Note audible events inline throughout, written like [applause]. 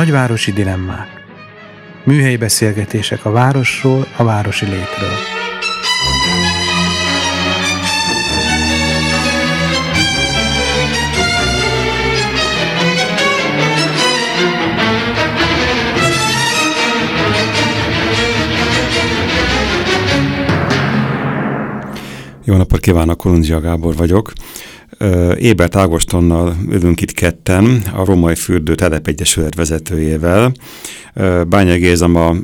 Nagyvárosi dilemmák. Műhelyi beszélgetések a városról, a városi létről. Jó napot kívánok, Kolundzsia Gábor vagyok. Ébert Ágostonnal ülünk itt ketten, a Római Fürdő Telepegyesület vezetőjével. Bánya Gézam a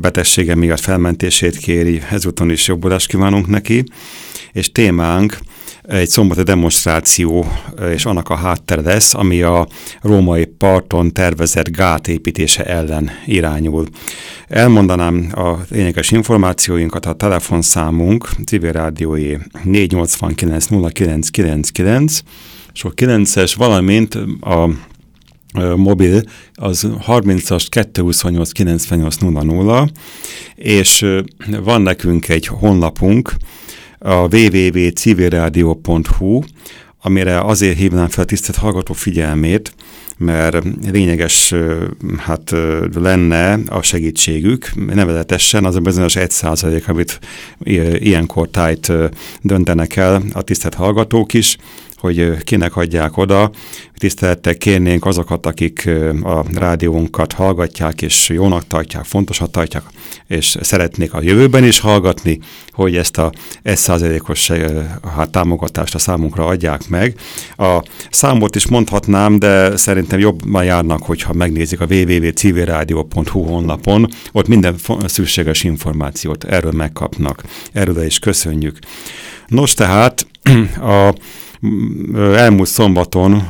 betegsége miatt felmentését kéri, ezúton is jobbulást kívánunk neki, és témánk egy szombati demonstráció és annak a háttere lesz, ami a római parton tervezett gát építése ellen irányul. Elmondanám a lényeges információinkat, a telefonszámunk civil rádiói 489 0999, és a 9-es, valamint a mobil, az 30-as 228 98 00, és van nekünk egy honlapunk, a www.civilradio.hu, amire azért hívnám fel a tisztelt hallgató figyelmét, mert lényeges hát lenne a segítségük, nevezetesen az a bizonyos 1 százalék, amit ilyenkor tájt döntenek el a tisztelt hallgatók is, hogy kinek adják oda. Tisztelettel kérnénk azokat, akik a rádiónkat hallgatják, és jónak tartják, fontosat tartják, és szeretnék a jövőben is hallgatni, hogy ezt a 1%-os hát, támogatást a számunkra adják meg. A számot is mondhatnám, de szerintem jobban járnak, hogyha megnézik a www.civilradio.hu honlapon, ott minden szükséges információt erről megkapnak. Erről is köszönjük. Nos, tehát [clears throat] a elmúlt szombaton,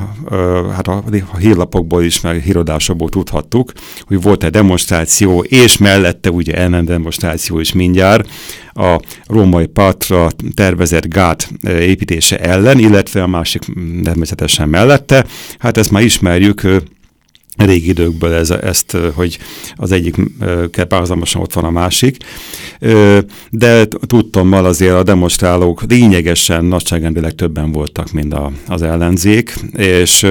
hát a, hírlapokból is, meg híradásokból tudhattuk, hogy volt egy demonstráció, és mellette ugye elment demonstráció is mindjárt a római partra tervezett gát építése ellen, illetve a másik természetesen mellette. Hát ezt már ismerjük, régi időkből ez, ezt, hogy az egyik párhuzamosan ott van a másik. De tudtommal azért a demonstrálók lényegesen nagyságrendileg többen voltak, mint a, az ellenzék, és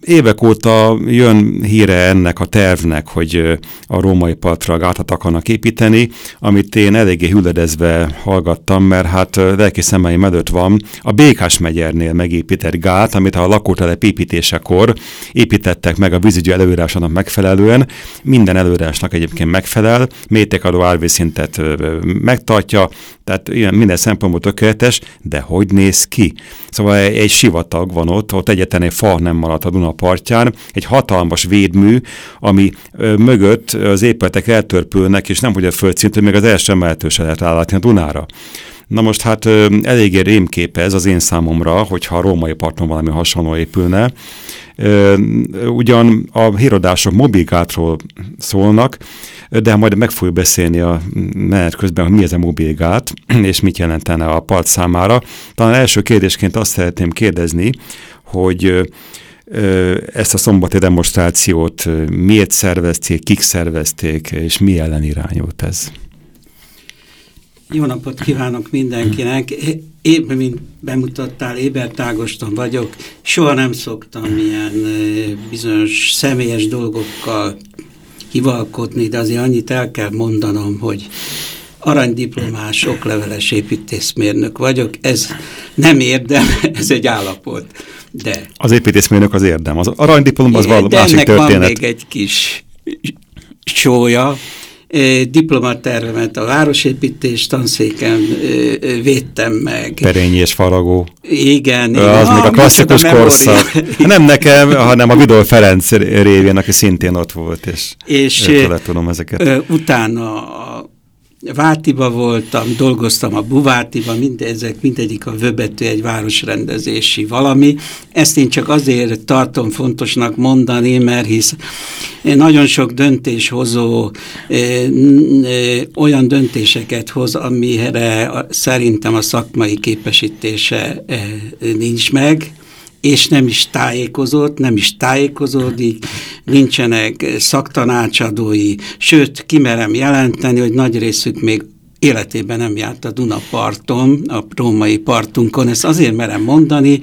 évek óta jön híre ennek a tervnek, hogy a római partra gátat akarnak építeni, amit én eléggé hüledezve hallgattam, mert hát lelki szemeim előtt van a Békás megyernél megépített gát, amit a lakótelep építésekor építettek meg a vízügyi előírásának megfelelően, minden előírásnak egyébként megfelel, mértékadó árvízszintet megtartja, tehát ilyen minden szempontból tökéletes, de hogy néz ki? Szóval egy, sivatag van ott, ott egyetlen egy fa nem maradt a Duna partján, egy hatalmas védmű, ami mögött az épületek eltörpülnek, és nem hogy a földszintű, még az első emeltő se lehet állítani a Dunára. Na most hát ö, eléggé rémkép ez az én számomra, hogyha a római parton valami hasonló épülne. Ugyan a híradások mobilgátról szólnak, de majd meg fogjuk beszélni a menet közben, hogy mi ez a mobilgát, [clears throat] és mit jelentene a part számára. Talán első kérdésként azt szeretném kérdezni, hogy ezt a szombati demonstrációt miért szervezték, kik szervezték, és mi ellen irányult ez? Jó napot kívánok mindenkinek! Én, mint bemutattál, Ébert Ágoston vagyok, soha nem szoktam ilyen bizonyos személyes dolgokkal hivalkodni, de azért annyit el kell mondanom, hogy aranydiplomás, okleveles építészmérnök vagyok. Ez nem érdem, [laughs] ez egy állapot. De. Az építészmérnök az érdem. Az aranydiplom az valami másik történet. van még egy kis sója. Diplomatervemet a városépítés tanszéken védtem meg. Perényi és Faragó. Igen. igen. Az ah, még a klasszikus a korszak. Nem nekem, hanem a Vidor Ferenc révén, aki szintén ott volt, és, és tudom ezeket. Utána Vátiba voltam, dolgoztam a Buvátiba, mindezek, mindegyik a vöbető egy városrendezési valami. Ezt én csak azért tartom fontosnak mondani, mert hisz nagyon sok döntéshozó e, e, olyan döntéseket hoz, amire szerintem a szakmai képesítése e, nincs meg, és nem is tájékozott, nem is tájékozódik, nincsenek szaktanácsadói, sőt, kimerem jelenteni, hogy nagy részük még életében nem járt a Dunaparton, a római partunkon. Ezt azért merem mondani,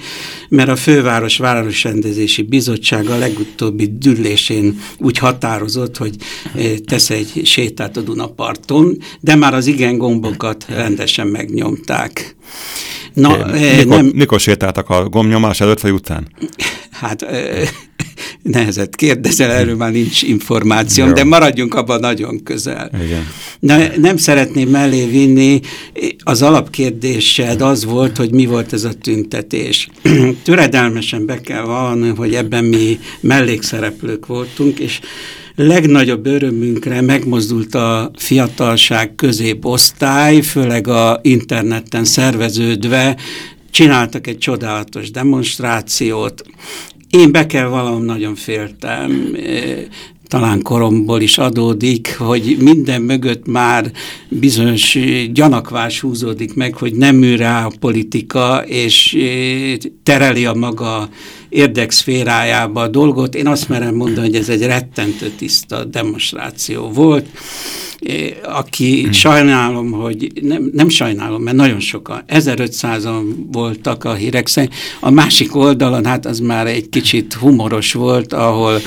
mert a Főváros Városrendezési Bizottsága legutóbbi dűlésén úgy határozott, hogy eh, tesz egy sétát a Dunaparton, de már az igen gombokat rendesen megnyomták. Na, é, mikor, nem, mikor sétáltak a gombnyomás előtt vagy után? Hát nehezet kérdezel, erről már nincs információm, Jó. de maradjunk abban nagyon közel. Igen. Na, nem szeretném mellé vinni, az alapkérdésed az volt, hogy mi volt ez a tüntetés. [clears throat] Töredelmesen be kell vallani, hogy ebben mi mellékszereplők voltunk, és legnagyobb örömünkre megmozdult a fiatalság középosztály, főleg a interneten szerveződve, csináltak egy csodálatos demonstrációt. Én be kell valam, nagyon féltem, talán koromból is adódik, hogy minden mögött már bizonyos gyanakvás húzódik meg, hogy nem ül rá a politika, és tereli a maga érdekszférájába a dolgot. Én azt merem mondani, hogy ez egy rettentő tiszta demonstráció volt aki hmm. sajnálom, hogy nem, nem sajnálom, mert nagyon sokan, 1500-an voltak a hírek szerint. A másik oldalon, hát az már egy kicsit humoros volt, ahol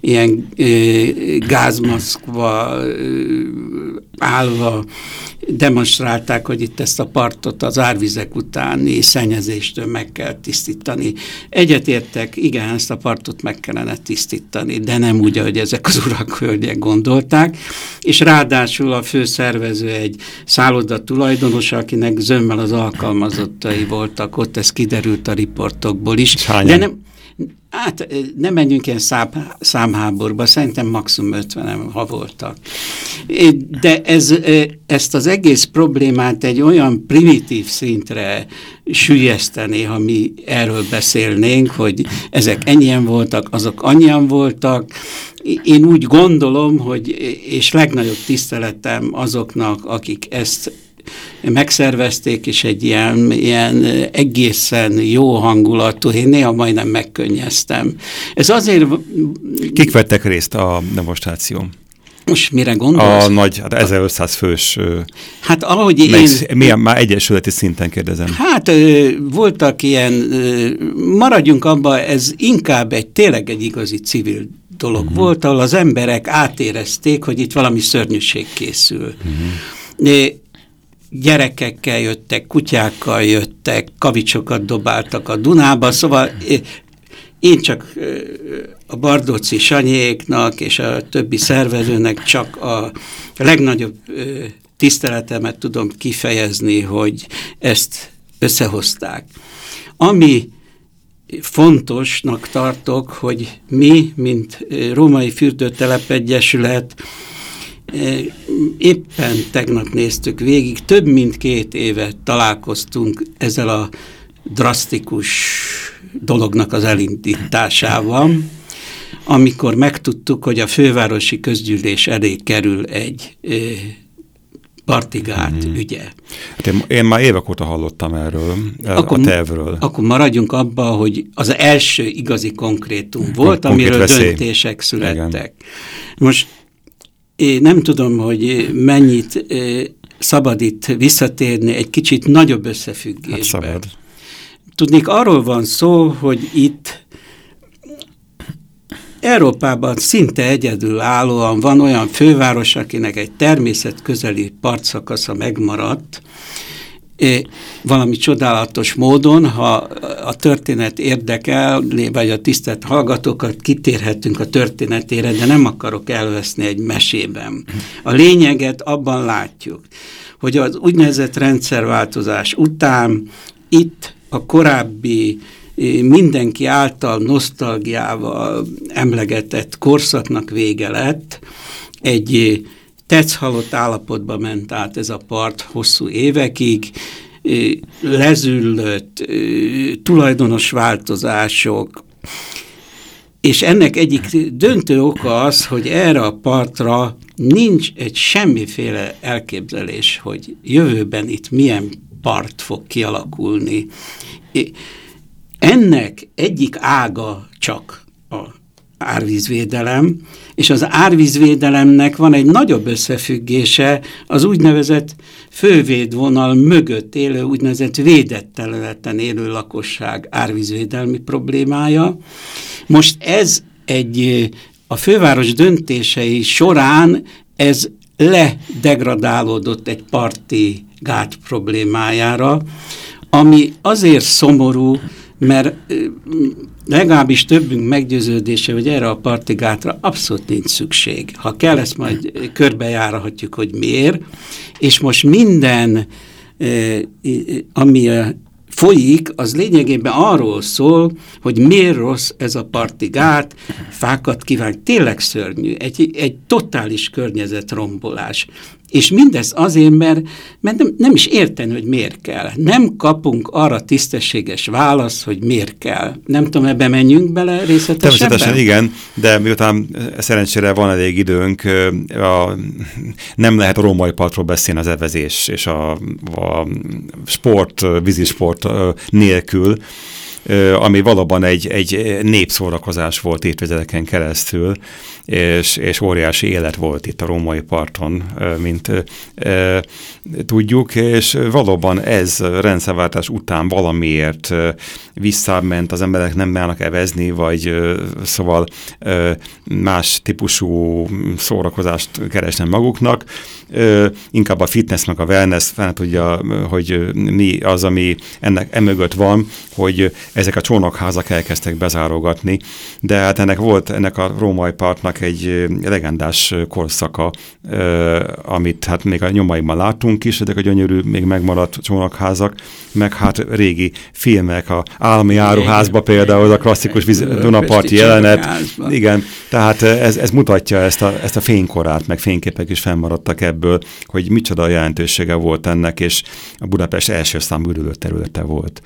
ilyen gázmaszkva állva demonstrálták, hogy itt ezt a partot az árvizek utáni szennyezéstől meg kell tisztítani. Egyetértek, igen, ezt a partot meg kellene tisztítani, de nem úgy, ahogy ezek az urak hölgyek gondolták, és ráadásul a főszervező egy szálloda tulajdonos, akinek zömmel az alkalmazottai voltak, ott ez kiderült a riportokból is. De nem, Hát nem menjünk ilyen szám, számháborúba, szerintem maximum 50 ha voltak. De ez, ezt az egész problémát egy olyan primitív szintre sülyeszteni, ha mi erről beszélnénk, hogy ezek ennyien voltak, azok annyian voltak. Én úgy gondolom, hogy, és legnagyobb tiszteletem azoknak, akik ezt megszervezték, és egy ilyen, ilyen egészen jó hangulatú, én néha majdnem megkönnyeztem. Ez azért... Kik vettek részt a demonstráción? Most mire gondolsz? A nagy, hát 1500 fős... Hát ahogy én... Milyen, már egyesületi szinten kérdezem. Hát voltak ilyen, maradjunk abba, ez inkább egy tényleg egy igazi civil dolog uh mhm. -huh. volt, ahol az emberek átérezték, hogy itt valami szörnyűség készül. Uh mhm. -huh gyerekekkel jöttek, kutyákkal jöttek, kavicsokat dobáltak a Dunába, szóval én csak a Bardóci Sanyéknak és a többi szervezőnek csak a legnagyobb tiszteletemet tudom kifejezni, hogy ezt összehozták. Ami fontosnak tartok, hogy mi, mint Római Fürdőtelep Egyesület, éppen tegnap néztük végig, több mint két évet találkoztunk ezzel a drasztikus dolognak az elindításával, amikor megtudtuk, hogy a fővárosi közgyűlés elé kerül egy partigát mm. ügye. Hát én, én már évek óta hallottam erről, akkor, a tervről. Akkor maradjunk abba, hogy az első igazi konkrétum volt, Kon amiről veszély. döntések születtek. Igen. Most én nem tudom, hogy mennyit szabad itt visszatérni egy kicsit nagyobb összefüggésbe. Hát szabad. Tudnék, arról van szó, hogy itt Európában szinte egyedülállóan van olyan főváros, akinek egy természetközeli partszakasza megmaradt, valami csodálatos módon, ha a történet érdekel, vagy a tisztelt hallgatókat kitérhetünk a történetére, de nem akarok elveszni egy mesében. A lényeget abban látjuk, hogy az úgynevezett rendszerváltozás után itt a korábbi mindenki által nosztalgiával emlegetett korszaknak vége lett, egy tetszhalott állapotba ment át ez a part hosszú évekig, lezüllött, tulajdonos változások, és ennek egyik döntő oka az, hogy erre a partra nincs egy semmiféle elképzelés, hogy jövőben itt milyen part fog kialakulni. Ennek egyik ága csak a árvízvédelem, és az árvízvédelemnek van egy nagyobb összefüggése az úgynevezett fővédvonal mögött élő, úgynevezett védett területen élő lakosság árvízvédelmi problémája. Most ez egy a főváros döntései során ez ledegradálódott egy parti gát problémájára, ami azért szomorú, mert legalábbis többünk meggyőződése, hogy erre a partigátra abszolút nincs szükség. Ha kell, ezt majd körbejárhatjuk, hogy miért. És most minden, ami folyik, az lényegében arról szól, hogy miért rossz ez a partigát, fákat kíván, tényleg szörnyű, egy, egy totális környezetrombolás. És mindez azért, mert, mert nem, nem is érteni, hogy miért kell. Nem kapunk arra tisztességes választ, hogy miért kell. Nem tudom, ebbe menjünk bele részletesen? Természetesen igen, de miután szerencsére van elég időnk, a, nem lehet a római partról beszélni az evezés és a, a sport, vízisport nélkül, ami valóban egy, egy népszórakozás volt évtizedeken keresztül, és, és óriási élet volt itt a római parton, mint tudjuk, és valóban ez rendszerváltás után valamiért visszament, az emberek nem mernek evezni, vagy szóval más típusú szórakozást keresnek maguknak, inkább a fitness meg a wellness fel tudja, hogy mi az, ami ennek emögött van, hogy ezek a csónakházak elkezdtek bezárogatni, de hát ennek volt, ennek a római partnak egy legendás korszaka, amit hát még a nyomaiban látunk is, ezek a gyönyörű, még megmaradt csónakházak, meg hát régi filmek, a Állami Áruházba például, a klasszikus Dunaparti jelenet. Igen, tehát ez, ez mutatja ezt a, ezt a fénykorát, meg fényképek is fennmaradtak ebből, hogy micsoda jelentősége volt ennek, és a Budapest első számú területe volt.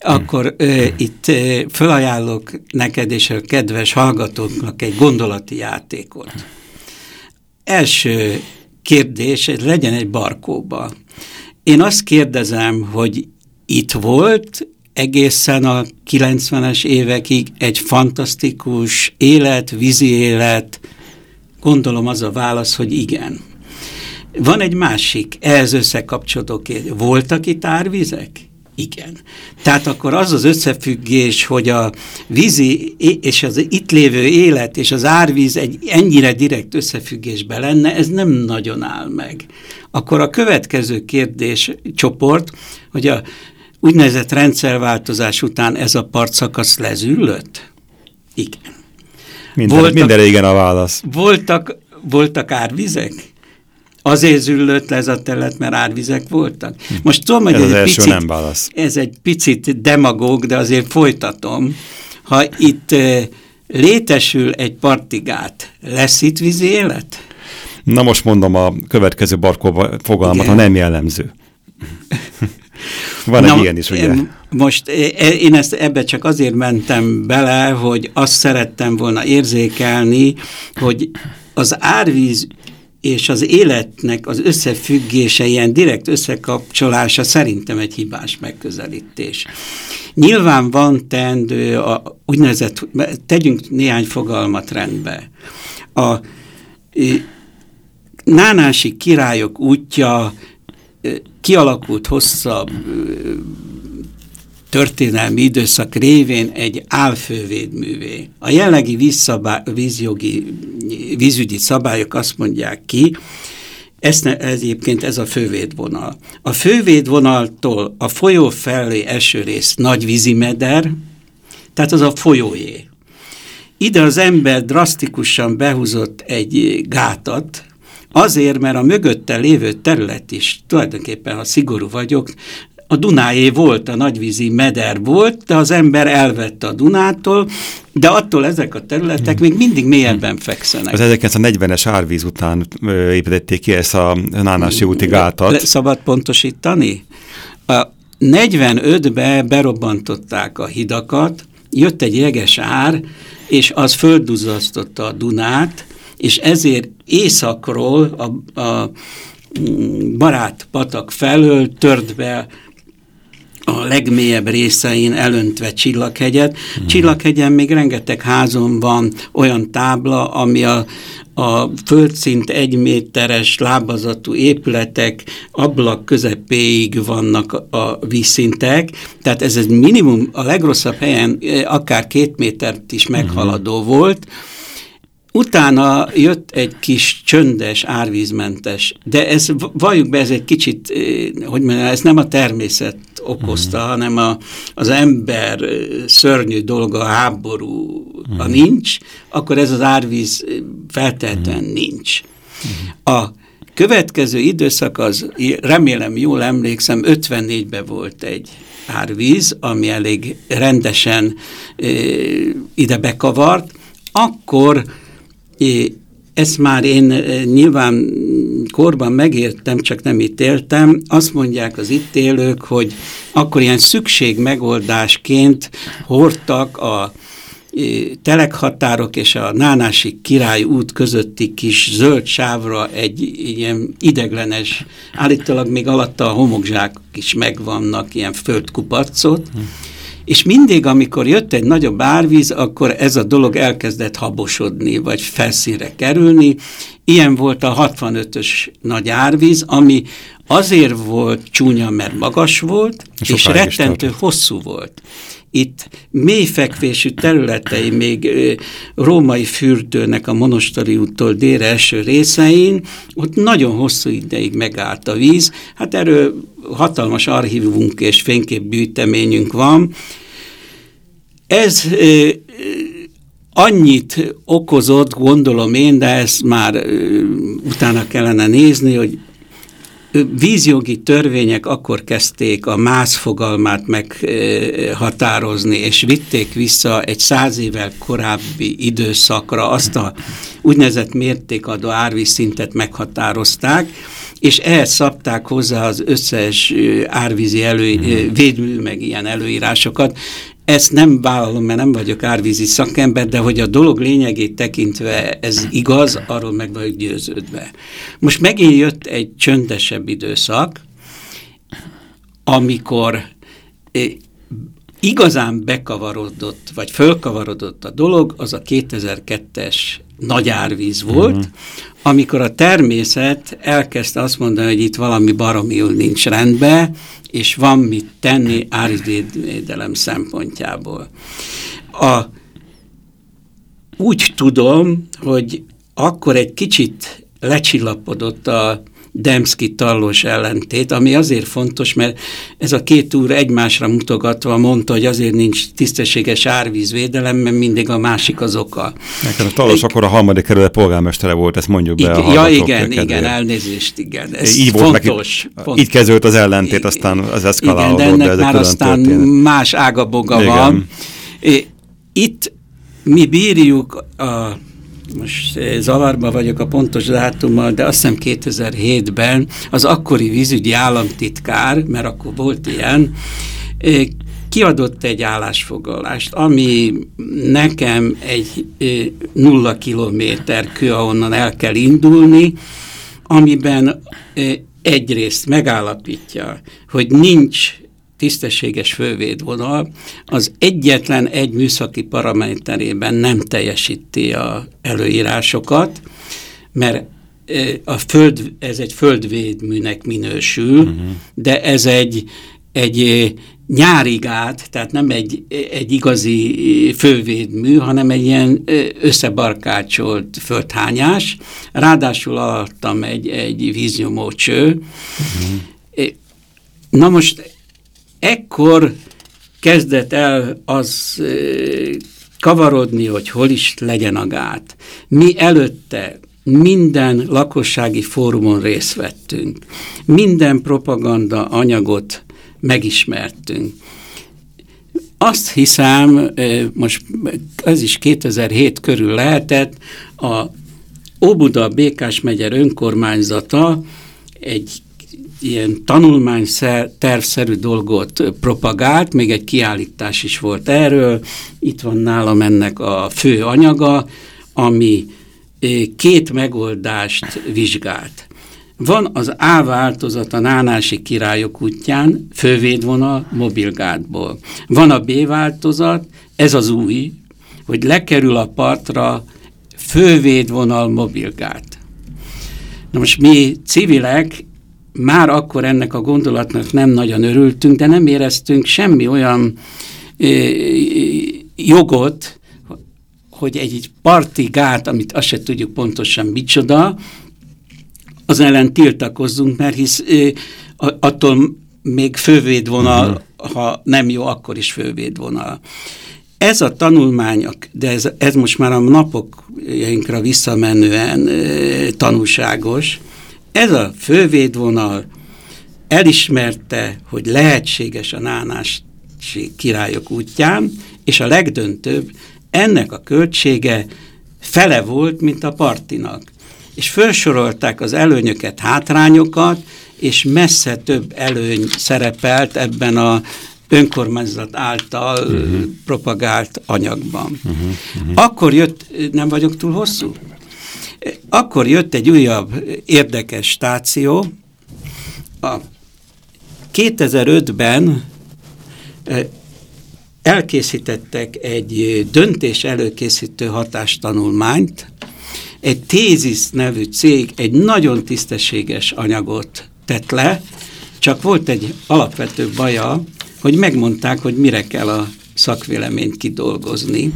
Akkor ö, itt ö, felajánlok neked és a kedves hallgatóknak egy gondolati játékot. Első kérdés, legyen egy barkóba. Én azt kérdezem, hogy itt volt egészen a 90-es évekig egy fantasztikus élet, vízi élet, gondolom az a válasz, hogy igen. Van egy másik, ehhez összekapcsolódó kérdés. Voltak itt árvizek? Igen. Tehát akkor az az összefüggés, hogy a vízi és az itt lévő élet és az árvíz egy ennyire direkt összefüggésben lenne, ez nem nagyon áll meg. Akkor a következő kérdés csoport, hogy a úgynevezett rendszerváltozás után ez a partszakasz lezüllött? Igen. Minden, voltak, mindenre igen a válasz. Voltak, voltak árvizek? Azért züllött le ez a terület, mert árvizek voltak. Most tudom, hogy ez, ez, egy picit, nem válasz. ez egy picit demagóg, de azért folytatom. Ha itt létesül egy partigát, lesz itt vízi élet? Na most mondom a következő barkó fogalmat, Igen. ha nem jellemző. Van Na, egy ilyen is, ugye? Most én ezt ebbe csak azért mentem bele, hogy azt szerettem volna érzékelni, hogy az árvíz és az életnek az összefüggése, ilyen direkt összekapcsolása szerintem egy hibás megközelítés. Nyilván van teendő, a, úgynevezett, tegyünk néhány fogalmat rendbe. A nánási királyok útja kialakult hosszabb történelmi időszak révén egy álfővédművé. A jellegi vízszabály, vízügyi szabályok azt mondják ki, ez ne, egyébként ez a fővédvonal. A fővédvonaltól a folyó felé eső rész nagy vízimeder, tehát az a folyóé. Ide az ember drasztikusan behúzott egy gátat, azért, mert a mögötte lévő terület is, tulajdonképpen, ha szigorú vagyok, a Dunáé volt, a nagyvízi meder volt, de az ember elvette a Dunától, de attól ezek a területek még mindig mélyebben fekszenek. Az 1940-es árvíz után építették ki ezt a Nánási úti gátat. Le, szabad pontosítani? A 45-be berobbantották a hidakat, jött egy jeges ár, és az földduzzasztotta a Dunát, és ezért északról a, a barát patak felől tört be a legmélyebb részein elöntve Csillaghegyet. Mm. Csillaghegyen még rengeteg házon van olyan tábla, ami a, a földszint egy méteres lábazatú épületek ablak közepéig vannak a vízszintek, tehát ez egy minimum a legrosszabb helyen akár két métert is meghaladó mm. volt, Utána jött egy kis csöndes, árvízmentes, de ez, valljuk be, ez egy kicsit, hogy mondjam, ez nem a természet okozta, uh-huh. hanem a, az ember szörnyű dolga, a háború, uh-huh. ha nincs, akkor ez az árvíz feltétlenül uh-huh. nincs. Uh-huh. A következő időszak az, remélem jól emlékszem, 54-ben volt egy árvíz, ami elég rendesen e, ide bekavart, akkor ezt már én nyilván korban megértem, csak nem itt éltem. Azt mondják az itt élők, hogy akkor ilyen szükség megoldásként hordtak a telekhatárok és a Nánási király út közötti kis zöld sávra egy ilyen ideglenes, állítólag még alatta a homokzsák is megvannak, ilyen földkuparcot, hm és mindig, amikor jött egy nagyobb árvíz, akkor ez a dolog elkezdett habosodni, vagy felszínre kerülni. Ilyen volt a 65-ös nagy árvíz, ami azért volt csúnya, mert magas volt, Sokáig és rettentő hosszú volt. Itt mélyfekvésű területei, még római fürdőnek a Monostori úttól délre eső részein, ott nagyon hosszú ideig megállt a víz. Hát erről hatalmas archívunk és fényképgyűjteményünk van, ez annyit okozott, gondolom én, de ezt már utána kellene nézni, hogy vízjogi törvények akkor kezdték a mász fogalmát meghatározni, és vitték vissza egy száz évvel korábbi időszakra azt a úgynevezett mértékadó árvízszintet meghatározták, és ehhez szabták hozzá az összes árvízi elő, mhm. védmű, meg ilyen előírásokat. Ezt nem vállalom, mert nem vagyok árvízi szakember, de hogy a dolog lényegét tekintve ez igaz, arról meg vagyok győződve. Most megint jött egy csöndesebb időszak, amikor eh, igazán bekavarodott, vagy fölkavarodott a dolog, az a 2002-es nagy árvíz volt, uh-huh. amikor a természet elkezdte azt mondani, hogy itt valami baromiul nincs rendben, és van mit tenni árvízvédelem szempontjából. A, úgy tudom, hogy akkor egy kicsit lecsillapodott a Demszki-Tallos ellentét, ami azért fontos, mert ez a két úr egymásra mutogatva mondta, hogy azért nincs tisztességes árvízvédelem, mert mindig a másik az oka. Nekem a Tallos akkor a harmadik kerület polgármestere volt, ezt mondjuk be igen, Ja igen, kedvéért. igen, elnézést, igen. Ez így fontos, volt fontos. Így kezdődött az ellentét, aztán az eszkalálódott. Igen, de ennek de már aztán történet. más ágaboga igen. van. Itt mi bírjuk a most eh, zavarba vagyok a pontos dátummal, de azt hiszem 2007-ben az akkori vízügyi államtitkár, mert akkor volt ilyen, eh, kiadott egy állásfoglalást, ami nekem egy eh, nulla kilométer kő, ahonnan el kell indulni, amiben egyrészt megállapítja, hogy nincs tisztességes fölvédvonal az egyetlen egy műszaki paraméterében nem teljesíti a előírásokat, mert a föld, ez egy földvédműnek minősül, uh mhm. -huh. de ez egy, egy nyári gát, tehát nem egy, egy igazi fővédmű, hanem egy ilyen összebarkácsolt földhányás. Ráadásul alattam egy, egy víznyomó cső. Uh mhm. -huh. Na most ekkor kezdett el az kavarodni, hogy hol is legyen a gát. Mi előtte minden lakossági fórumon részt vettünk. Minden propaganda anyagot megismertünk. Azt hiszem, most ez is 2007 körül lehetett, a Óbuda Békás megyer önkormányzata egy ilyen tanulmány tervszerű dolgot propagált, még egy kiállítás is volt erről, itt van nálam ennek a fő anyaga, ami két megoldást vizsgált. Van az A változat a Nánási királyok útján, fővédvonal mobilgátból. Van a B változat, ez az új, hogy lekerül a partra fővédvonal mobilgát. Na most mi civilek már akkor ennek a gondolatnak nem nagyon örültünk, de nem éreztünk semmi olyan ö, jogot, hogy egy parti gát, amit azt se tudjuk pontosan micsoda, az ellen tiltakozzunk, mert hisz ö, attól még fővédvonal, uh mhm. -huh. ha nem jó, akkor is fővédvonal. Ez a tanulmány, de ez, ez most már a napokjainkra visszamenően e, tanulságos, ez a fővédvonal elismerte, hogy lehetséges a nánási királyok útján, és a legdöntőbb, ennek a költsége fele volt, mint a partinak. És felsorolták az előnyöket, hátrányokat, és messze több előny szerepelt ebben a önkormányzat által uh -huh. propagált anyagban. Uh -huh. Uh -huh. Akkor jött, nem vagyok túl hosszú? Akkor jött egy újabb érdekes stáció. A 2005-ben elkészítettek egy döntés előkészítő hatástanulmányt, egy Tézis nevű cég egy nagyon tisztességes anyagot tett le, csak volt egy alapvető baja, hogy megmondták, hogy mire kell a szakvéleményt kidolgozni.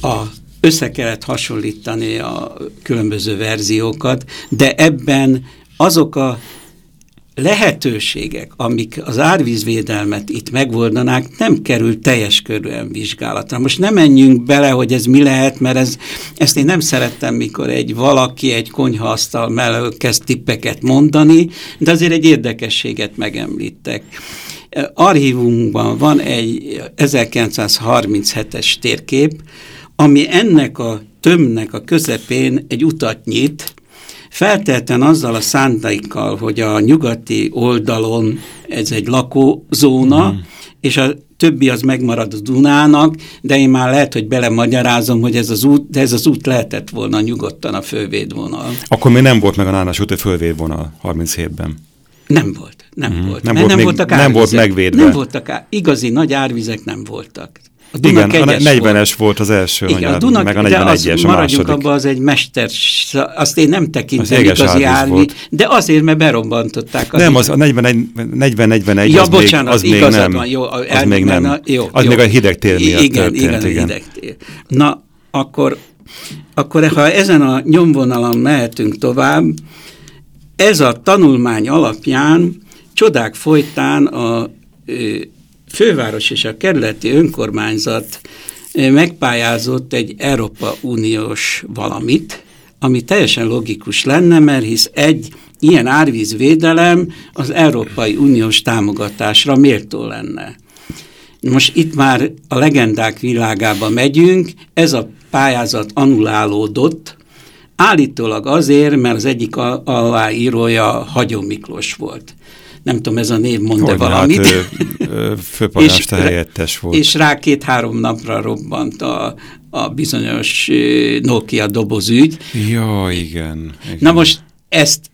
A, össze kellett hasonlítani a különböző verziókat, de ebben azok a lehetőségek, amik az árvízvédelmet itt megoldanák, nem kerül teljes körülön vizsgálatra. Most nem menjünk bele, hogy ez mi lehet, mert ez, ezt én nem szerettem, mikor egy valaki egy konyhaasztal mellett kezd tippeket mondani, de azért egy érdekességet megemlítek archívumunkban van egy 1937-es térkép, ami ennek a tömnek a közepén egy utat nyit, feltelten azzal a szándékkal, hogy a nyugati oldalon ez egy lakózóna, mm. és a többi az megmarad a Dunának, de én már lehet, hogy belemagyarázom, hogy ez az út, de ez az út lehetett volna nyugodtan a fővédvonal. Akkor még nem volt meg a Nánás út a fővédvonal 37-ben. Nem volt, nem mm, volt. Nem, volt, nem még, voltak árvizek. Nem volt megvédve. Nem voltak, igazi nagy árvizek nem voltak. A Duna Igen, a 40-es volt. volt az első Igen, anyar, a Duna, meg a 41-es a maradjunk abban, az egy mester, azt én nem tekintem igazi árvi, de azért, mert berombantották. Az nem, az a 40-41 ja, az, bocsánat, az még nem. Van, jó, az még nem. Na, jó, az jó. még a hideg tér miatt igen, történt. Igen, igen. hideg tér. Na, akkor, akkor ha ezen a nyomvonalon mehetünk tovább, ez a tanulmány alapján csodák folytán a főváros és a kerületi önkormányzat megpályázott egy Európa Uniós valamit, ami teljesen logikus lenne, mert hisz egy ilyen árvízvédelem az Európai Uniós támogatásra méltó lenne. Most itt már a legendák világába megyünk, ez a pályázat anulálódott, Állítólag azért, mert az egyik aláírója Hagyó Miklós volt. Nem tudom, ez a név mond-e valamit. Hát, [laughs] főpolgármester helyettes volt. És rá két-három napra robbant a, a bizonyos Nokia dobozügy. Ja, igen, igen. Na most ezt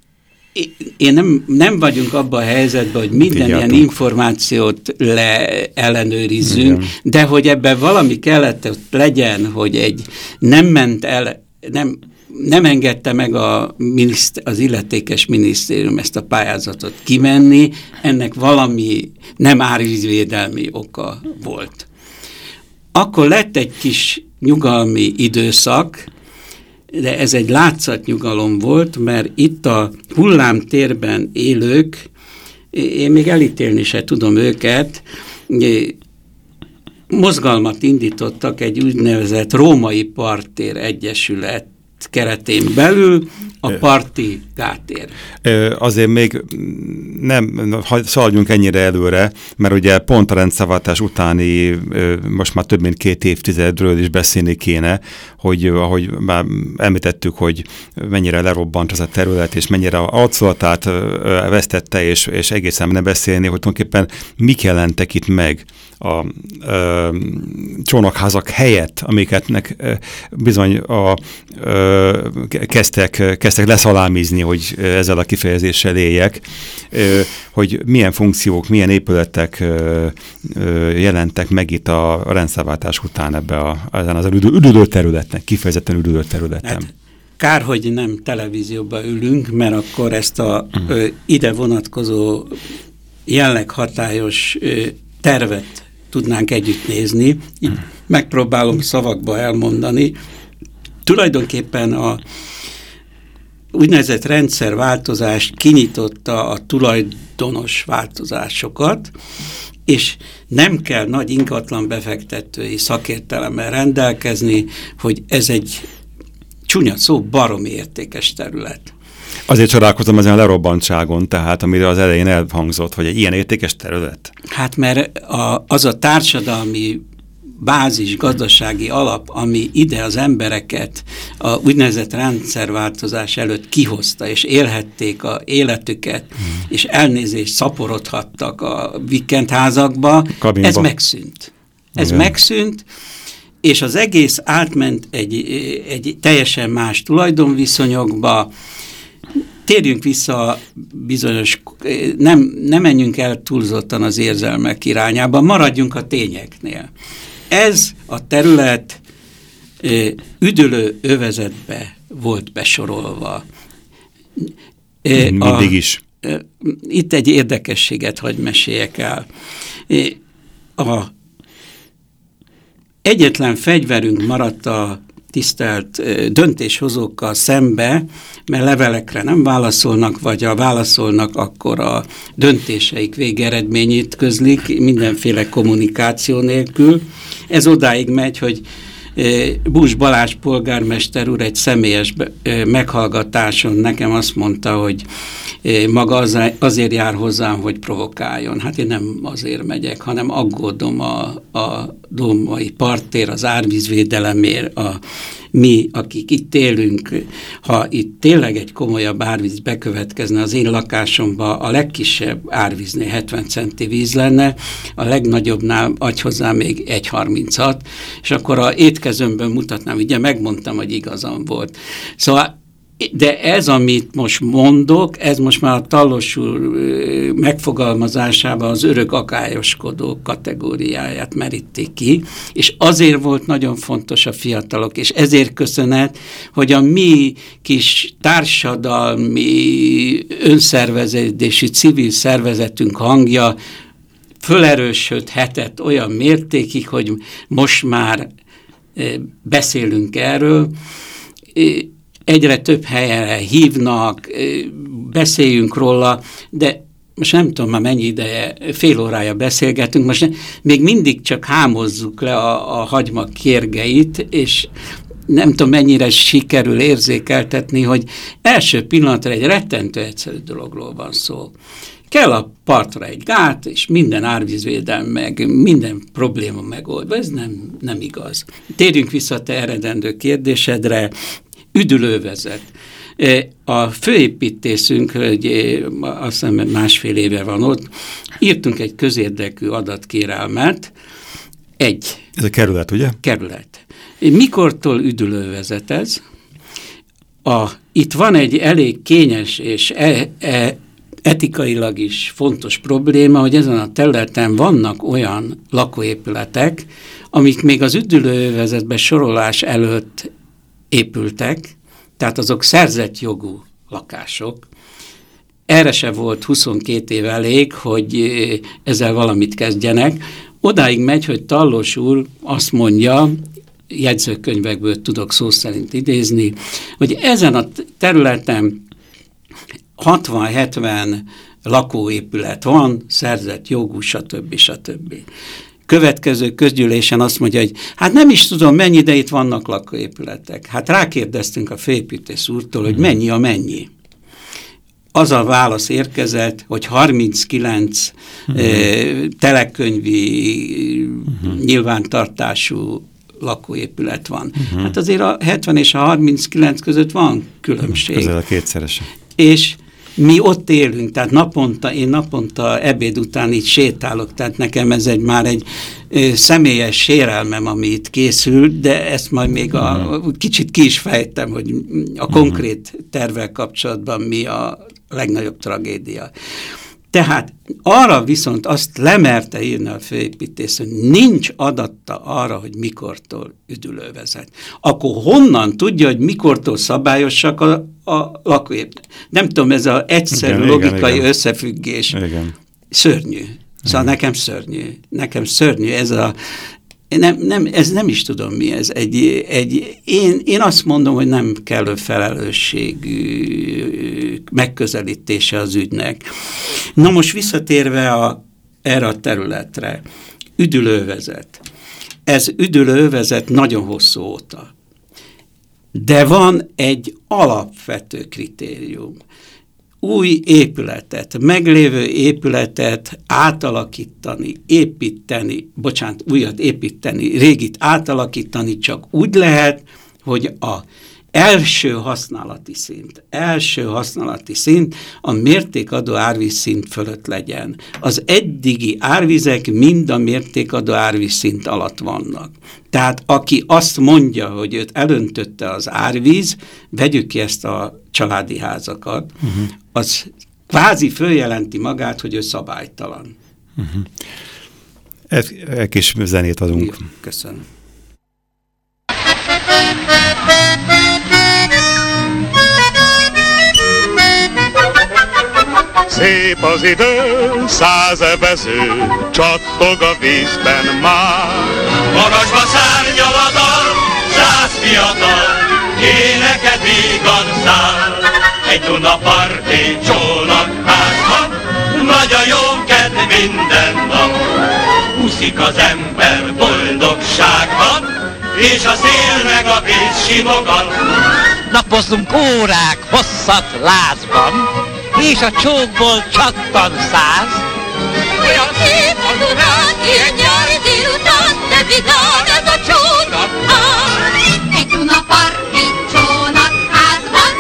én nem, nem vagyunk abban a helyzetben, hogy minden Figyeltunk. ilyen információt le ellenőrizzünk, Igen. de hogy ebben valami kellett legyen, hogy egy nem ment el, nem nem engedte meg a miniszt, az illetékes minisztérium ezt a pályázatot kimenni, ennek valami nem árvízvédelmi oka volt. Akkor lett egy kis nyugalmi időszak, de ez egy látszatnyugalom volt, mert itt a hullámtérben élők, én még elítélni se tudom őket, mozgalmat indítottak egy úgynevezett Római Partér Egyesület keretén belül a parti gátér. Azért még nem szaladjunk ennyire előre, mert ugye pont a rendszavátás utáni, most már több mint két évtizedről is beszélni kéne, hogy ahogy már említettük, hogy mennyire lerobbant az a terület, és mennyire arculatát vesztette, és, és egészen nem beszélni, hogy tulajdonképpen mi jelentek itt meg a ö, csónakházak helyett, amiket nek, bizony a, ö, kezdtek, kezdtek leszalámizni, hogy ezzel a kifejezéssel éljek, ö, hogy milyen funkciók, milyen épületek ö, ö, jelentek meg itt a rendszerváltás után ebbe a, ezen az üdülő területnek, kifejezetten üdülő területen. Hát Kár, hogy nem televízióban ülünk, mert akkor ezt a ö, ide vonatkozó jelleghatályos ö, tervet tudnánk együtt nézni. Így megpróbálom szavakba elmondani. Tulajdonképpen a úgynevezett rendszerváltozást kinyitotta a tulajdonos változásokat, és nem kell nagy ingatlan befektetői szakértelemmel rendelkezni, hogy ez egy csúnya szó, baromi értékes terület. Azért csodálkozom ezen a lerobbantságon, tehát amire az elején elhangzott, hogy egy ilyen értékes terület. Hát mert a, az a társadalmi bázis, gazdasági alap, ami ide az embereket a úgynevezett rendszerváltozás előtt kihozta, és élhették a életüket, hmm. és elnézést szaporodhattak a vikendházakba, ez megszűnt. Ez Igen. megszűnt, és az egész átment egy, egy teljesen más tulajdonviszonyokba, térjünk vissza bizonyos, nem, nem menjünk el túlzottan az érzelmek irányába, maradjunk a tényeknél. Ez a terület üdülő övezetbe volt besorolva. Mindig is. Itt egy érdekességet hagy meséljek el. A egyetlen fegyverünk maradt a tisztelt döntéshozókkal szembe, mert levelekre nem válaszolnak, vagy a válaszolnak, akkor a döntéseik végeredményét közlik, mindenféle kommunikáció nélkül. Ez odáig megy, hogy Bús Balázs polgármester úr egy személyes meghallgatáson nekem azt mondta, hogy maga azért jár hozzám, hogy provokáljon. Hát én nem azért megyek, hanem aggódom a, a domai partér, az árvízvédelemért, a mi, akik itt élünk, ha itt tényleg egy komolyabb árvíz bekövetkezne az én lakásomba, a legkisebb árvíznél 70 centi víz lenne, a legnagyobbnál adj hozzá még 1,36, és akkor a étkezőmben mutatnám, ugye megmondtam, hogy igazam volt. Szóval de ez, amit most mondok, ez most már a Tallos úr megfogalmazásában az örök akályoskodó kategóriáját merítik ki, és azért volt nagyon fontos a fiatalok, és ezért köszönet, hogy a mi kis társadalmi önszerveződési civil szervezetünk hangja fölerősödhetett olyan mértékig, hogy most már beszélünk erről, egyre több helyre hívnak, beszéljünk róla, de most nem tudom már mennyi ideje, fél órája beszélgetünk, most még mindig csak hámozzuk le a, a hagyma kérgeit, és nem tudom mennyire sikerül érzékeltetni, hogy első pillanatra egy rettentő egyszerű dologról van szó. Kell a partra egy gát, és minden árvízvédelem meg, minden probléma megoldva. Ez nem, nem igaz. Térjünk vissza a te eredendő kérdésedre üdülővezet. E, a főépítészünk, hogy azt hiszem másfél éve van ott, írtunk egy közérdekű adatkérelmet, egy. Ez a kerület, ugye? Kerület. Mikortól üdülővezet ez? A, itt van egy elég kényes és e, e, etikailag is fontos probléma, hogy ezen a területen vannak olyan lakóépületek, amik még az üdülővezetbe sorolás előtt épültek, tehát azok szerzett jogú lakások. Erre se volt 22 év elég, hogy eh, ezzel valamit kezdjenek. Odáig megy, hogy Tallos úr azt mondja, jegyzőkönyvekből tudok szó szerint idézni, hogy ezen a területen 60-70 lakóépület van, szerzett jogú, stb. stb következő közgyűlésen azt mondja, hogy hát nem is tudom, mennyi, de itt vannak lakóépületek. Hát rákérdeztünk a főépítész úrtól, hogy mennyi a mennyi. Az a válasz érkezett, hogy 39 uh-huh. eh, telekönyvi uh-huh. nyilvántartású lakóépület van. Uh-huh. Hát azért a 70 és a 39 között van különbség. Közel a kétszerese. És mi ott élünk, tehát naponta, én naponta ebéd után így sétálok, tehát nekem ez egy már egy ö, személyes sérelmem, ami itt készül, de ezt majd még a, uh-huh. kicsit ki is fejtem, hogy a konkrét tervvel kapcsolatban mi a legnagyobb tragédia. Tehát arra viszont azt lemerte írni a főépítész, hogy nincs adatta arra, hogy mikortól üdülővezet. Akkor honnan tudja, hogy mikortól szabályosak a, a lakóép? Nem tudom, ez az egyszerű igen, logikai igen, összefüggés. Igen. Szörnyű. Szóval igen. nekem szörnyű. Nekem szörnyű ez a, nem, nem, ez nem is tudom mi ez. Egy, egy, én, én azt mondom, hogy nem kellő felelősségű megközelítése az ügynek. Na most visszatérve a, erre a területre, üdülővezet. Ez üdülővezet nagyon hosszú óta. De van egy alapvető kritérium. Új épületet, meglévő épületet átalakítani, építeni, bocsánat, újat építeni, régit átalakítani csak úgy lehet, hogy a első használati szint, első használati szint a mértékadó árvíz szint fölött legyen. Az eddigi árvizek mind a mértékadó árvíz szint alatt vannak. Tehát aki azt mondja, hogy őt elöntötte az árvíz, vegyük ki ezt a családi házakat, uh-huh. az kvázi följelenti magát, hogy ő szabálytalan. Uh-huh. Egy, egy kis zenét adunk. Jó, köszönöm. Szép az idő, száz ebező, csattog a vízben már. Magasba szárnyal a dal, száz fiatal, éneket vígan száll. Egy Dunaparti csónak házban, nagy a jó kedv minden nap. Úszik az ember boldogságban, és a szél meg a víz simogat. Napozunk órák hosszat lázban, és a csókból csattan száz. Olyan szép a Dunán, ilyen nyári délután, de vidám ez a csónak Egy Dunaparti csónak házban,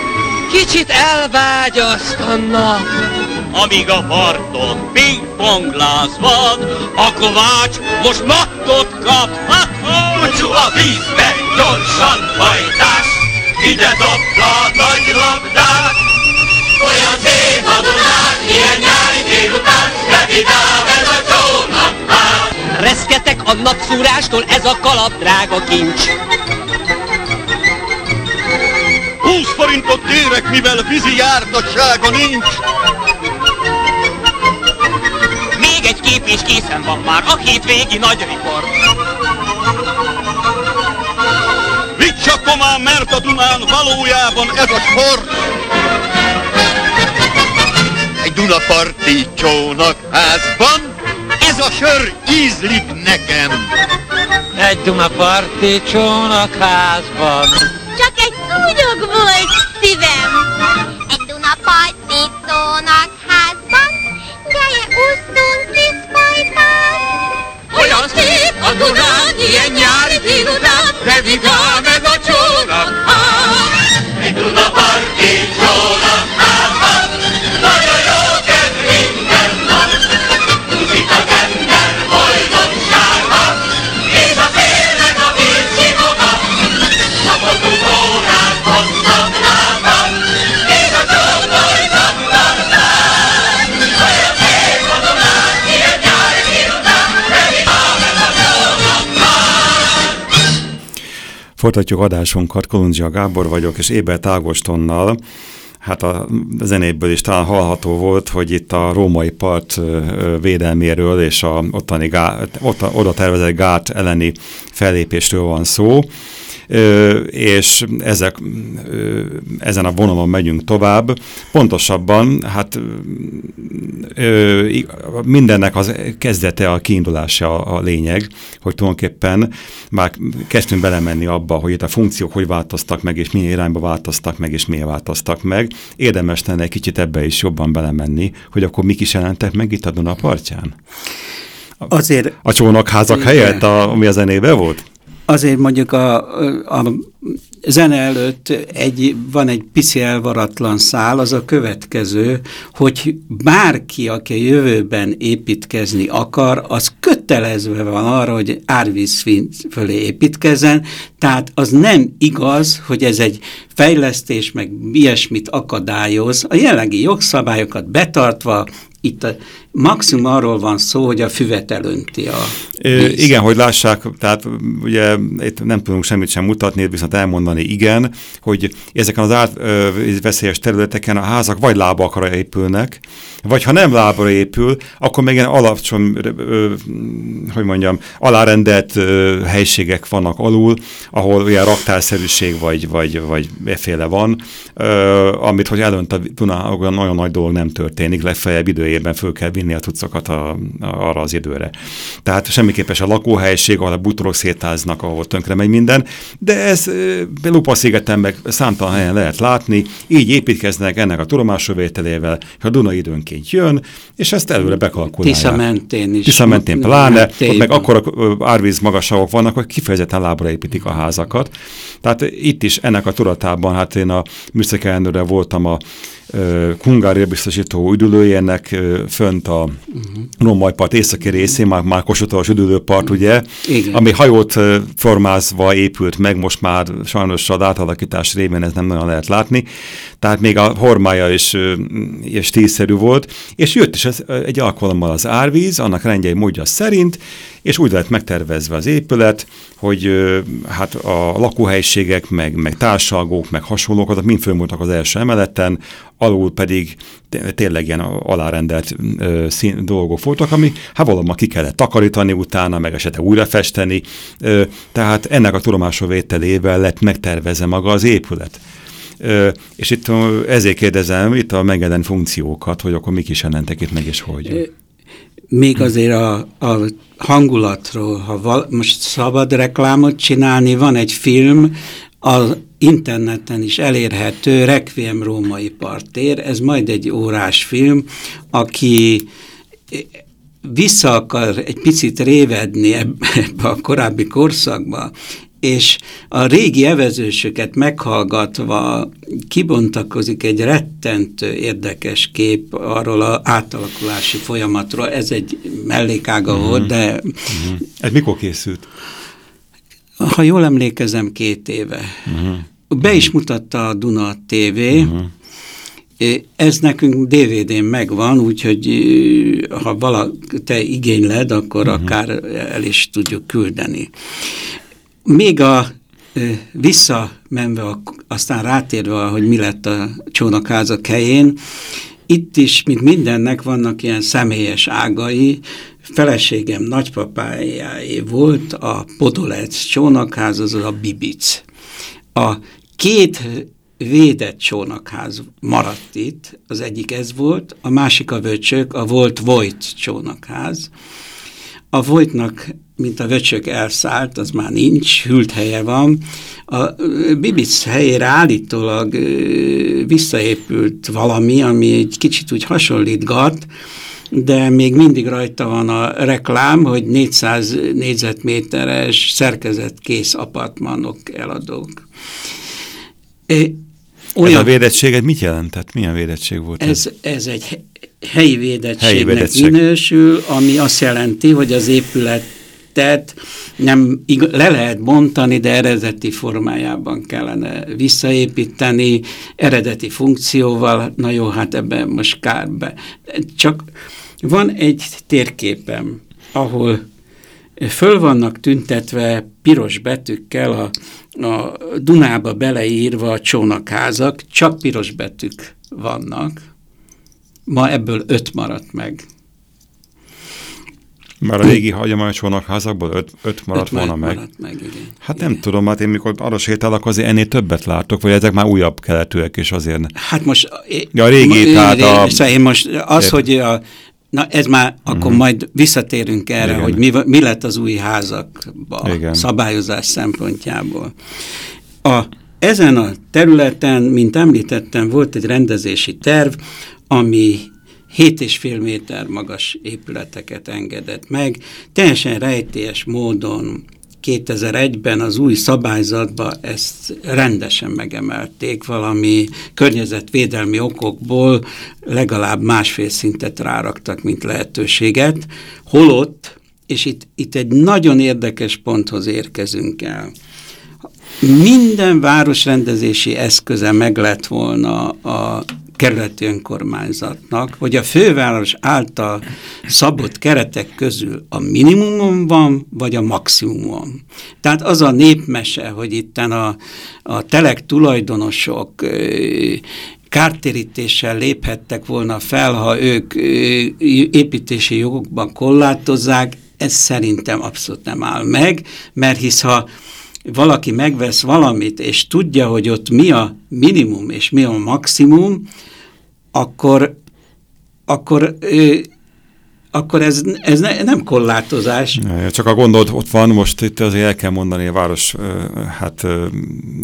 kicsit elvágyasztanak. Amíg a parton pingpongláz van, a kovács most mattot kap. Kucsú a vízbe, gyorsan hajtás, ide dobta a nagy labdát. Olyan szép a Dunán, ilyen nyári délután, ez a csónak Reszketek a napszúrástól, ez a kalap drága kincs. 20 forintot kérek, mivel vízi jártassága nincs. Még egy kép és készen van már a hétvégi nagy riport. Vigy csak komán, mert a Dunán valójában ez a sport. Egy Dunaparti csónak házban, ez a sör ízlik nekem. Egy Dunaparti csónak házban. csak egy szúnyog volt szívem. Egy Dunaparti csónak házban, gyere úsztunk tisztfajtán. Olyan szép a Dunán, Folytatjuk adásunkat, Kolundzsia Gábor vagyok, és Ébert Ágostonnal. Hát a zenéből is talán hallható volt, hogy itt a római part védelméről és a ottani gát, ott, oda tervezett gát elleni fellépésről van szó és ezek, ezen a vonalon megyünk tovább. Pontosabban, hát mindennek az kezdete, a kiindulása a lényeg, hogy tulajdonképpen már kezdtünk belemenni abba, hogy itt a funkciók hogy változtak meg, és milyen irányba változtak meg, és miért változtak meg. Érdemes lenne egy kicsit ebbe is jobban belemenni, hogy akkor mik is jelentek meg itt a Duna partján? Azért... A csónakházak helyett, a, ami a zenébe volt? Azért mondjuk a, a zene előtt egy, van egy pici elvaratlan szál, az a következő, hogy bárki, aki a jövőben építkezni akar, az kötelezve van arra, hogy árvíz fölé építkezzen, tehát az nem igaz, hogy ez egy fejlesztés, meg ilyesmit akadályoz. A jelenlegi jogszabályokat betartva, itt a maximum arról van szó, hogy a füvet elönti a víz. Igen, hogy lássák, tehát ugye itt nem tudunk semmit sem mutatni, viszont elmondani igen, hogy ezeken az át, ö, veszélyes területeken a házak vagy lábakra épülnek, vagy ha nem lábra épül, akkor még ilyen alapcsom, hogy mondjam, alárendelt ö, helységek vannak alul, ahol olyan raktárszerűség vagy, vagy, vagy efféle van, ö, amit, hogy elönt a Dunán, nagyon nagy dolog nem történik, legfeljebb időjében föl kell vinni a tucakat a, a, arra az időre. Tehát semmiképpen a lakóhelység, ahol a bútorok szétáznak, ahol tönkre megy minden, de ez Lupa szigeten meg számtalan helyen lehet látni, így építkeznek ennek a tudomásvételével, ha Duna időnként jön, és ezt előre bekalkulálják. Tisza mentén is. Tisza mentén pláne, ott meg akkor árvíz magasságok vannak, hogy kifejezetten lábra építik a házakat. Tehát itt is ennek a tudatában, hát én a műszaki voltam a Hungária biztosító üdülőjének fönt a -huh. Rommajpart északi részén, már, már Kossuth üdülőpart, ugye, Igen. ami hajót formázva épült meg, most már sajnos az átalakítás révén ez nem nagyon lehet látni, tehát még a hormája is, is tízszerű volt, és jött is ez, egy alkalommal az árvíz, annak rendjei módja szerint, és úgy lett megtervezve az épület, hogy hát a lakóhelységek, meg, meg társalgók, meg hasonlók, azok mind fölmúltak az első emeleten, alul pedig tényleg ilyen alárendelt ö, szín, dolgok voltak, ami hát valóban ki kellett takarítani utána, meg esetleg újra festeni, ö, tehát ennek a tudomásovételével lett megtervezve maga az épület. Ö, és itt ezért kérdezem itt a megjelent funkciókat, hogy akkor mik is jelentek itt meg, és hogy még azért a, a hangulatról, ha val, most szabad reklámot csinálni, van egy film, az interneten is elérhető, Requiem Római Partér, ez majd egy órás film, aki vissza akar egy picit révedni ebbe, ebbe a korábbi korszakba, és a régi evezősöket meghallgatva kibontakozik egy rettentő érdekes kép arról az átalakulási folyamatról. Ez egy mellékága mhm. -huh. volt, de... Mhm. -huh. Ez mikor készült? Ha jól emlékezem, két éve. Mhm. -huh. Be is mutatta a Duna TV, uh -huh. Ez nekünk DVD-n megvan, úgyhogy ha vala te igényled, akkor uh -huh. akár el is tudjuk küldeni. Még a visszamenve, aztán rátérve, hogy mi lett a csónakházak helyén, itt is, mint mindennek vannak ilyen személyes ágai, feleségem nagypapájáé volt a Podolec csónakház, az a Bibic. A két védett csónakház maradt itt, az egyik ez volt, a másik a vöcsök, a volt Vojt csónakház. A Vojtnak mint a vöcsök elszállt, az már nincs, hűlt helye van. A Bibic helyére állítólag visszaépült valami, ami egy kicsit úgy hasonlítgat, de még mindig rajta van a reklám, hogy 400 négyzetméteres szerkezetkész apartmanok eladók. Olyan, ez a védettség, mit jelentett? Milyen védettség volt ez? Ez, ez egy helyi védettségnek helyi védettség. minősül, ami azt jelenti, hogy az épület tettet nem le lehet bontani, de eredeti formájában kellene visszaépíteni, eredeti funkcióval, na jó, hát ebben most kár be. Csak van egy térképem, ahol föl vannak tüntetve piros betűkkel a, a Dunába beleírva a csónakházak, csak piros betűk vannak. Ma ebből öt maradt meg. Már a régi hagyományos házakból öt, öt maradt öt volna meg. Maradt meg igen. Hát igen. nem tudom, hát én mikor arra sétálok, azért ennél többet látok, vagy ezek már újabb keletűek, és azért... Hát most... Ja, a régi, tehát a... Szóval én most az, Ér... hogy a, Na ez már, uh -huh. akkor mhm. majd visszatérünk erre, Igen. hogy mi, mi lett az új házakban Igen. szabályozás szempontjából. A, ezen a területen, mint említettem, volt egy rendezési terv, ami 7,5 méter magas épületeket engedett meg, teljesen rejtélyes módon 2001-ben az új szabályzatba ezt rendesen megemelték, valami környezetvédelmi okokból legalább másfél szintet ráraktak, mint lehetőséget, holott, és itt, itt egy nagyon érdekes ponthoz érkezünk el. Minden városrendezési eszköze meg lett volna a kerületi önkormányzatnak, hogy a főváros által szabott keretek közül a minimumon van, vagy a maximumon. Tehát az a népmese, hogy itten a, a telek tulajdonosok kártérítéssel léphettek volna fel, ha ők építési jogokban korlátozzák, ez szerintem abszolút nem áll meg, mert hisz ha valaki megvesz valamit, és tudja, hogy ott mi a minimum és mi a maximum, akkor, akkor akkor ez, ez ne, nem korlátozás. Csak a gondod ott van, most itt azért el kell mondani a város hát,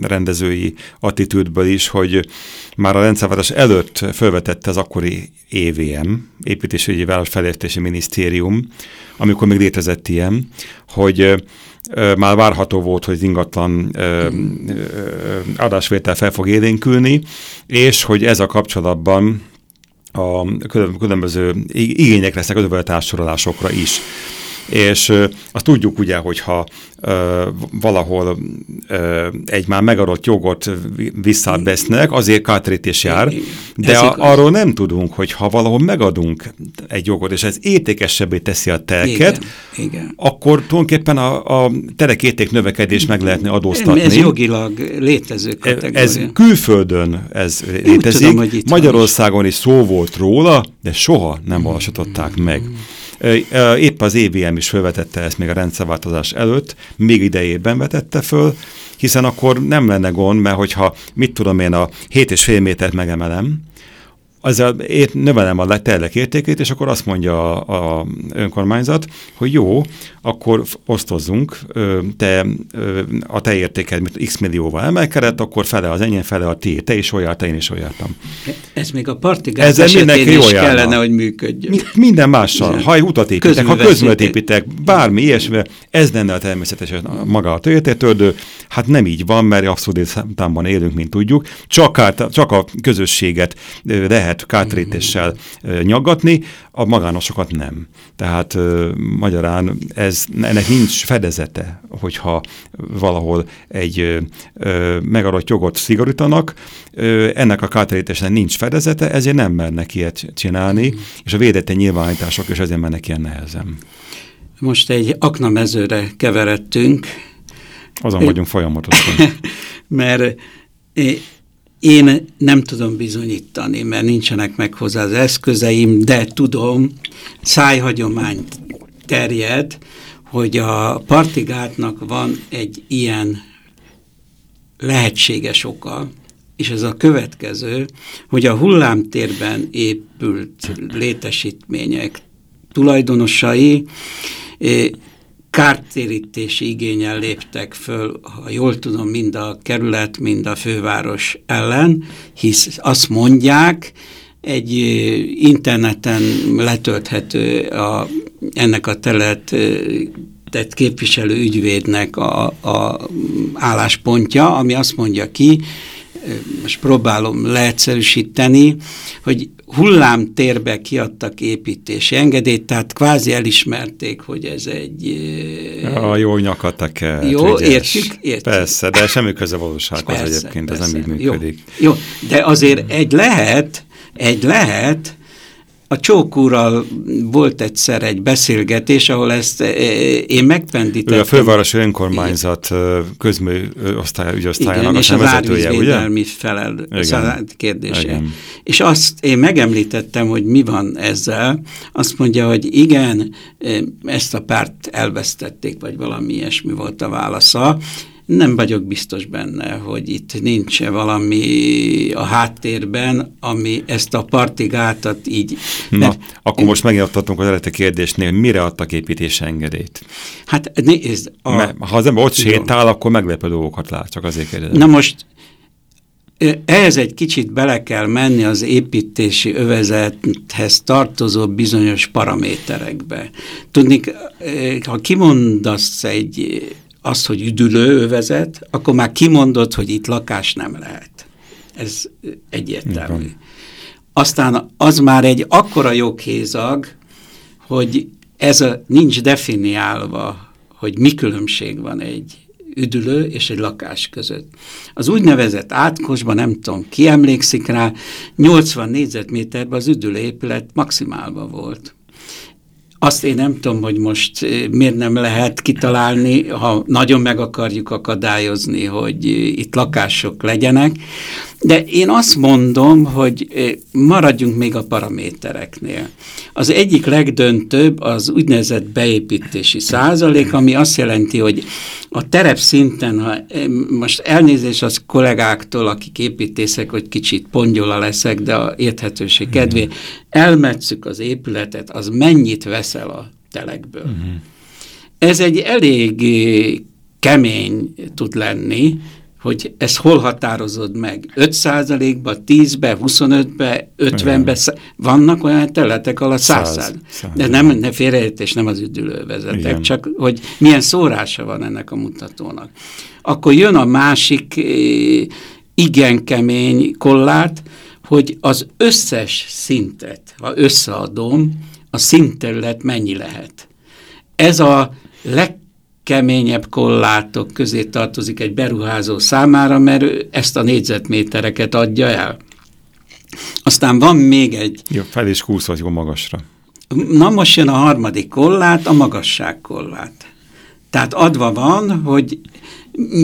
rendezői attitűdből is, hogy már a rendszerváltás előtt felvetette az akkori EVM, Építésügyi Városfejlesztési Minisztérium, amikor még létezett ilyen, hogy már várható volt, hogy az ingatlan adásvétel fel fog élénkülni, és hogy ez a kapcsolatban a különböző igények lesznek az társorolásokra is. És azt tudjuk ugye, hogyha ö, valahol ö, egy már megadott jogot visszabesznek, azért kártérítés jár, de a, arról nem tudunk, hogy ha valahol megadunk egy jogot, és ez értékesebbé teszi a telket, igen, igen. akkor tulajdonképpen a, a érték növekedés meg lehetne adóztatni. Ez jogilag létező kategória. Ez külföldön ez létezik. Tudom, Magyarországon is. is szó volt róla, de soha nem valósították meg. Épp az EVM is felvetette ezt még a rendszerváltozás előtt, még idejében vetette föl, hiszen akkor nem lenne gond, mert hogyha mit tudom én a 7,5 métert megemelem, azzal növelem a telek értékét, és akkor azt mondja a, a önkormányzat, hogy jó, akkor osztozzunk, te, a te értéked x millióval emelkedett, akkor fele az enyém, fele a tiéd, te is olyan, te én is olyáltam. Ez még a partigáz esetén is olyálna. kellene, hogy működjön. Minden mással, ha utat építek, ha közművet építek, bármi ilyesmi, ez lenne a természetesen maga a tördő, hát nem így van, mert abszolút számban élünk, mint tudjuk, csak, át, csak a közösséget lehet lehet kártérítéssel nyaggatni, a magánosokat nem. Tehát magyarán ez, ennek nincs fedezete, hogyha valahol egy megadott jogot szigorítanak, ennek a kártérítésnek nincs fedezete, ezért nem mernek ilyet csinálni, és a védette nyilvánítások is ezért mennek ilyen nehezen. Most egy aknamezőre keveredtünk. Azon vagyunk folyamatosan. [laughs] Mert én nem tudom bizonyítani, mert nincsenek meg hozzá az eszközeim, de tudom, szájhagyomány terjed, hogy a partigátnak van egy ilyen lehetséges oka, és ez a következő, hogy a hullámtérben épült létesítmények tulajdonosai kártérítési igényel léptek föl, ha jól tudom, mind a kerület, mind a főváros ellen, hisz azt mondják, egy interneten letölthető a, ennek a telet tett képviselő ügyvédnek a, a álláspontja, ami azt mondja ki, most próbálom leegyszerűsíteni, hogy hullámtérbe kiadtak építési engedélyt, tehát kvázi elismerték, hogy ez egy... A jó nyakatak -e, Jó, értjük, értjük. Persze, de semmi köze valósághoz persze, egyébként, persze. ez nem így működik. Jó, jó, de azért egy lehet, egy lehet, a Csókúrral volt egyszer egy beszélgetés, ahol ezt e, e, én megpendítettem. Ő a fővárosi önkormányzat közmű osztály, ügyosztályának a vezetője, ugye? felel Igen. kérdése. Igen. És azt én megemlítettem, hogy mi van ezzel. Azt mondja, hogy igen, ezt a párt elvesztették, vagy valami ilyesmi volt a válasza nem vagyok biztos benne, hogy itt nincs -e valami a háttérben, ami ezt a partigátat így... Na, akkor most megnyitottunk az eredeti kérdésnél, mire adtak építési engedélyt? Hát nézd... A, Mert, ha az ember ott sétál, akkor meglepő dolgokat lát, csak azért kérdezem. Na most ehhez egy kicsit bele kell menni az építési övezethez tartozó bizonyos paraméterekbe. Tudni, ha kimondasz egy azt, hogy üdülőövezet, akkor már kimondott, hogy itt lakás nem lehet. Ez egyértelmű. Aztán az már egy akkora joghézag, hogy ez a, nincs definiálva, hogy mi különbség van egy üdülő és egy lakás között. Az úgynevezett átkosban, nem tudom, ki emlékszik rá, 80 négyzetméterben az üdülőépület maximálva volt. Azt én nem tudom, hogy most eh, miért nem lehet kitalálni, ha nagyon meg akarjuk akadályozni, hogy eh, itt lakások legyenek, de én azt mondom, hogy eh, maradjunk még a paramétereknél. Az egyik legdöntőbb az úgynevezett beépítési százalék, ami azt jelenti, hogy a terep szinten, ha most elnézés az kollégáktól, akik építészek, hogy kicsit pongyola leszek, de a érthetőség kedvé, elmetszük az épületet, az mennyit veszel a telekből. Uh -huh. Ez egy elég kemény tud lenni, hogy ezt hol határozod meg? 5%-ba, 10-be, 25-be, 50-be, vannak olyan területek, ahol a 100 De nem, ne félreértés, nem az üdülővezetek, Igen. csak hogy milyen szórása van ennek a mutatónak. Akkor jön a másik igen kemény kollát, hogy az összes szintet, ha összeadom, a szintterület mennyi lehet. Ez a leg keményebb kollátok közé tartozik egy beruházó számára, mert ő ezt a négyzetmétereket adja el. Aztán van még egy... Jó, fel is kúszhat jó magasra. Na most jön a harmadik kollát, a magasság kollát. Tehát adva van, hogy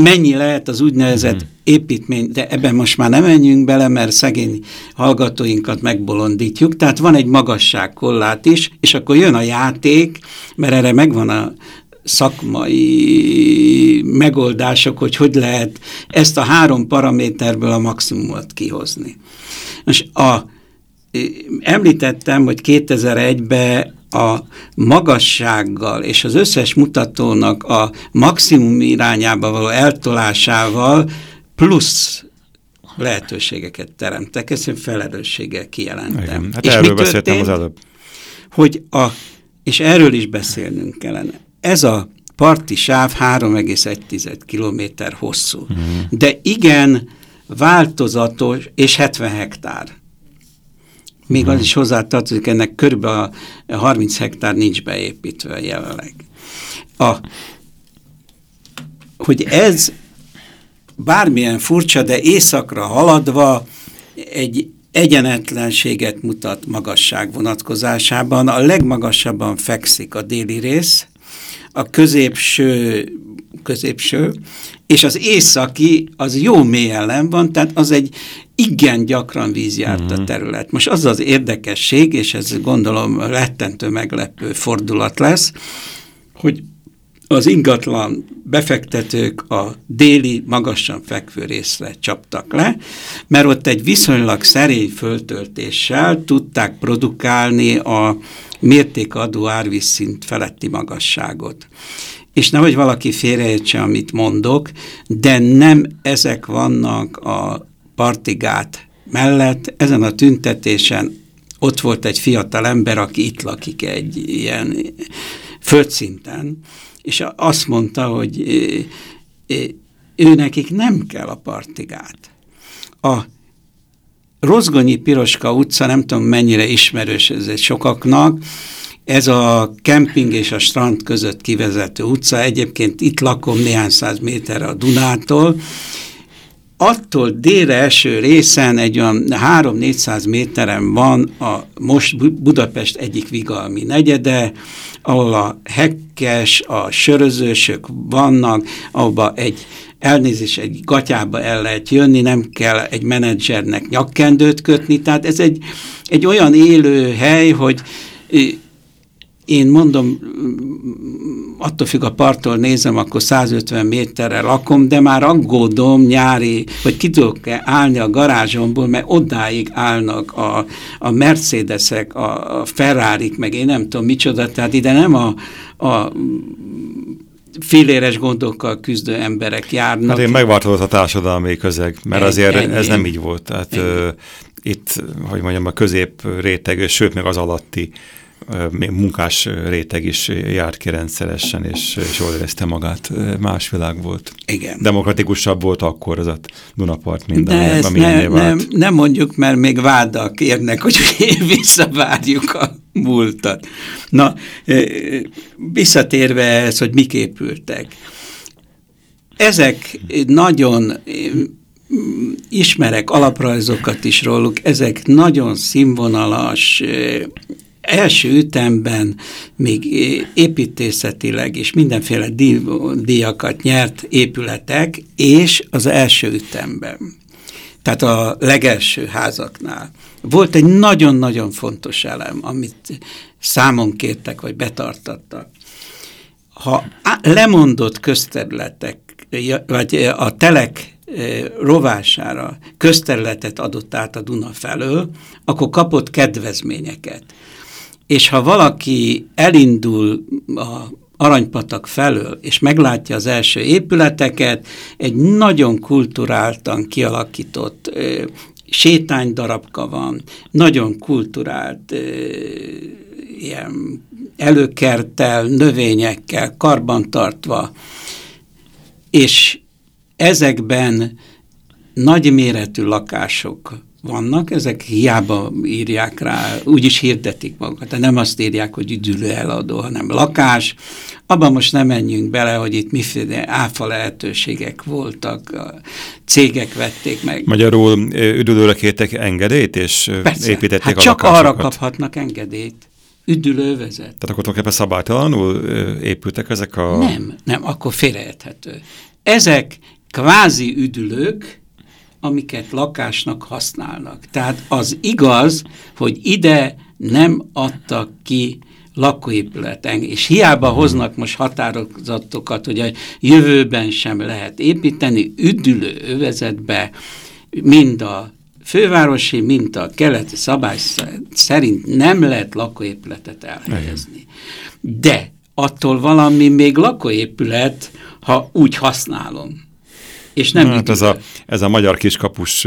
mennyi lehet az úgynevezett hmm. építmény, de ebben most már nem menjünk bele, mert szegény hallgatóinkat megbolondítjuk, tehát van egy magasságkollát is, és akkor jön a játék, mert erre megvan a szakmai megoldások, hogy hogy lehet ezt a három paraméterből a maximumot kihozni. Most a, említettem, hogy 2001-ben a magassággal és az összes mutatónak a maximum irányába való eltolásával plusz lehetőségeket teremtek. Ezt én felelősséggel kijelentem. Igen. Hát és erről beszéltem az előbb. Hogy a, és erről is beszélnünk kellene ez a parti sáv 3,1 km hosszú. Uh-huh. De igen, változatos, és 70 hektár. Még uh-huh. az is hozzátartozik, ennek körülbelül 30 hektár nincs beépítve jelenleg. A, hogy ez bármilyen furcsa, de északra haladva egy egyenetlenséget mutat magasság vonatkozásában. A legmagasabban fekszik a déli rész, a középső, középső, és az északi az jó mélyen van, tehát az egy igen gyakran vízjárt uh -huh. a mhm. terület. Most az az érdekesség, és ez gondolom rettentő meglepő fordulat lesz, hogy az ingatlan befektetők a déli, magasan fekvő részre csaptak le, mert ott egy viszonylag szerény föltöltéssel tudták produkálni a mértékadó árvízszint feletti magasságot. És nehogy valaki félreértse, amit mondok, de nem ezek vannak a partigát mellett, ezen a tüntetésen ott volt egy fiatal ember, aki itt lakik egy ilyen földszinten, és azt mondta, hogy ő nekik nem kell a partigát. A Rozgonyi Piroska utca, nem tudom mennyire ismerős ez egy sokaknak, ez a kemping és a strand között kivezető utca, egyébként itt lakom néhány száz méterre a Dunától, attól délre eső részen egy olyan 3-400 méteren van a most Budapest egyik vigalmi negyede, ahol a hekkes, a sörözősök vannak, ahol egy elnézés, egy gatyába el lehet jönni, nem kell egy menedzsernek nyakkendőt kötni, tehát ez egy, egy olyan élő hely, hogy én mondom, attól függ a parttól nézem, akkor 150 méterre lakom, de már aggódom nyári, hogy ki tudok -e állni a garázsomból, mert odáig állnak a, a Mercedesek, a, a Ferrarik, meg én nem tudom micsoda, tehát ide nem a, a féléres gondokkal küzdő emberek járnak. Hát én megváltozott a társadalmi közeg, mert egy, azért ennyi. ez nem így volt. Tehát uh, itt, hogy mondjam, a közép réteg, sőt, meg az alatti munkás réteg is járt ki rendszeresen, és, és jól érezte magát. Más világ volt. Igen. Demokratikusabb volt akkor az a Dunapart minden. De ezt ne, nem, nem mondjuk, mert még vádak érnek, hogy [laughs] visszavárjuk a múltat. Na, visszatérve ez, hogy mik épültek. Ezek nagyon ismerek alaprajzokat is róluk, ezek nagyon színvonalas, első ütemben még építészetileg és mindenféle díjakat nyert épületek, és az első ütemben. Tehát a legelső házaknál. Volt egy nagyon-nagyon fontos elem, amit számon kértek, vagy betartattak. Ha lemondott közterületek, vagy a telek rovására közterületet adott át a Duna felől, akkor kapott kedvezményeket. És ha valaki elindul a Aranypatak felől, és meglátja az első épületeket, egy nagyon kulturáltan kialakított ö, sétánydarabka van, nagyon kulturált ilyen előkertel, növényekkel, karbantartva, és ezekben nagyméretű lakások vannak, ezek hiába írják rá, úgyis hirdetik magukat, de nem azt írják, hogy üdülő eladó, hanem lakás. Abban most nem menjünk bele, hogy itt miféle áfa lehetőségek voltak, cégek vették meg. Magyarul üdülőre kértek engedélyt, és Persze, építették hát a csak lakásokat. arra kaphatnak engedélyt. Üdülővezet. Tehát akkor tulajdonképpen szabálytalanul épültek ezek a... Nem, nem, akkor félreérthető. Ezek kvázi üdülők, amiket lakásnak használnak. Tehát az igaz, hogy ide nem adtak ki lakóépületen, és hiába hoznak most határozatokat, hogy a jövőben sem lehet építeni, üdülő övezetbe mind a fővárosi, mind a keleti szabály szerint nem lehet lakóépületet elhelyezni. De attól valami még lakóépület, ha úgy használom. És nem hát ez a, ez a magyar kiskapus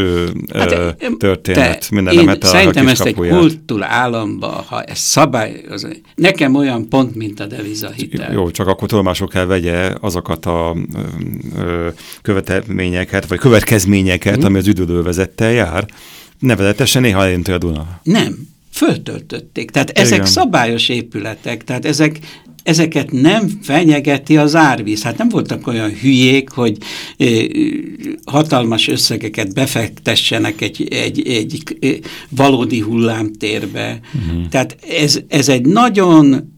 hát, történet. Te, Minden én szerintem ezt egy kultúra államba, ha ez szabályoz, nekem olyan pont, mint a devizahitel. Jó, csak akkor tudomások kell vegye azokat a ö, követelményeket, vagy következményeket, hmm. ami az üdülővezettel jár. Nevezetesen néha elinti a Duna. Nem, föltöltötték. Tehát ezek Igen. szabályos épületek, tehát ezek ezeket nem fenyegeti az árvíz. Hát nem voltak olyan hülyék, hogy hatalmas összegeket befektessenek egy, egy, egy valódi hullámtérbe. Uh mhm. -huh. Tehát ez, ez egy nagyon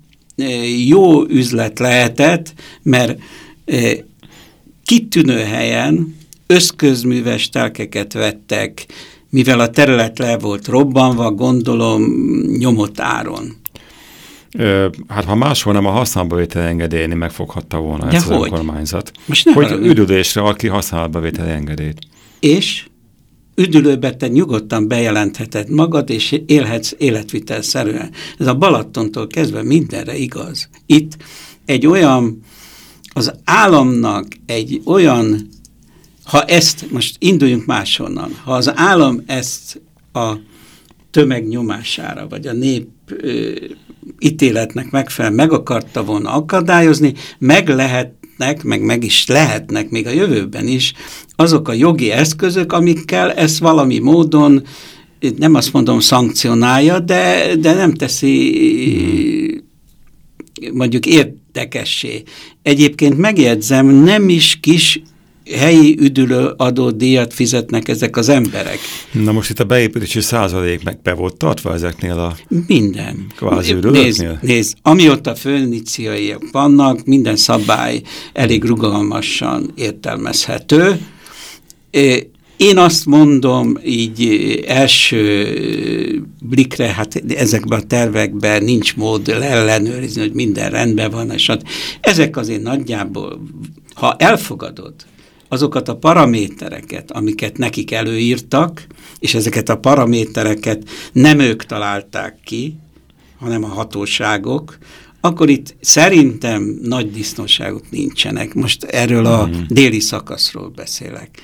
jó üzlet lehetett, mert kitűnő helyen összközműves telkeket vettek, mivel a terület le volt robbanva, gondolom nyomott áron. Hát ha máshol nem a használatba vételi engedélyni megfoghatta volna De ezt hogy? az önkormányzat. Most hogy arra, üdülésre ad ki használatba engedélyt. És üdülőbe te nyugodtan bejelentheted magad, és élhetsz életvitelszerűen. Ez a Balatontól kezdve mindenre igaz. Itt egy olyan, az államnak egy olyan, ha ezt, most induljunk máshonnan, ha az állam ezt a tömeg nyomására, vagy a nép ítéletnek megfelelően meg akarta volna akadályozni, meg lehetnek, meg meg is lehetnek még a jövőben is azok a jogi eszközök, amikkel ezt valami módon nem azt mondom szankcionálja, de, de nem teszi mondjuk érdekessé. Egyébként megjegyzem, nem is kis helyi üdülő adódíjat fizetnek ezek az emberek. Na most itt a beépítési százalék meg be volt tartva ezeknél a Minden. kvázi nézd, nézd, amióta főniciaiak vannak, minden szabály elég rugalmasan értelmezhető. Én azt mondom így első blikre, hát ezekben a tervekben nincs mód ellenőrizni, hogy minden rendben van, és hát ezek azért nagyjából, ha elfogadod, azokat a paramétereket, amiket nekik előírtak, és ezeket a paramétereket nem ők találták ki, hanem a hatóságok, akkor itt szerintem nagy disznóságok nincsenek. Most erről a mhm. déli szakaszról beszélek.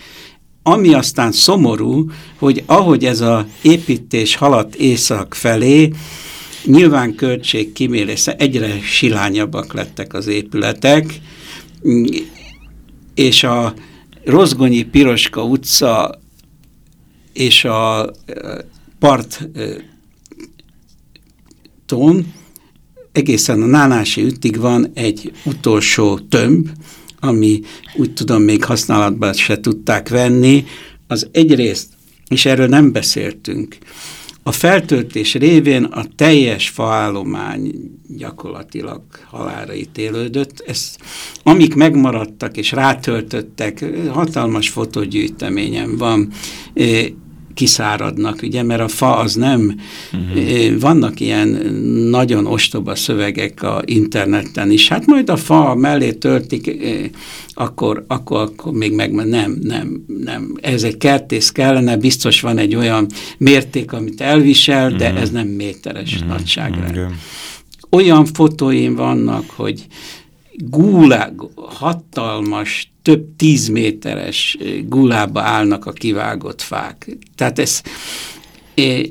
Ami aztán szomorú, hogy ahogy ez a építés haladt észak felé, nyilván költség kimérés, egyre silányabbak lettek az épületek, és a Rozgonyi Piroska utca és a part ton egészen a Nánási ütig van egy utolsó tömb, ami úgy tudom még használatban se tudták venni, az egyrészt, és erről nem beszéltünk, a feltöltés révén a teljes faállomány gyakorlatilag halára ítélődött. Ezt, amik megmaradtak és rátöltöttek, hatalmas fotogyűjteményem van, kiszáradnak, ugye, mert a fa az nem, uh-huh. vannak ilyen nagyon ostoba szövegek a interneten is, hát majd a fa mellé töltik, akkor, akkor, akkor még meg nem, nem, nem. Ez egy kertész kellene, biztos van egy olyan mérték, amit elvisel, uh-huh. de mhm. ez nem méteres uh-huh. nagyságrend. Uh-huh. Olyan fotóim vannak, hogy gúlá, hatalmas, több tíz méteres gulába állnak a kivágott fák. Tehát ez,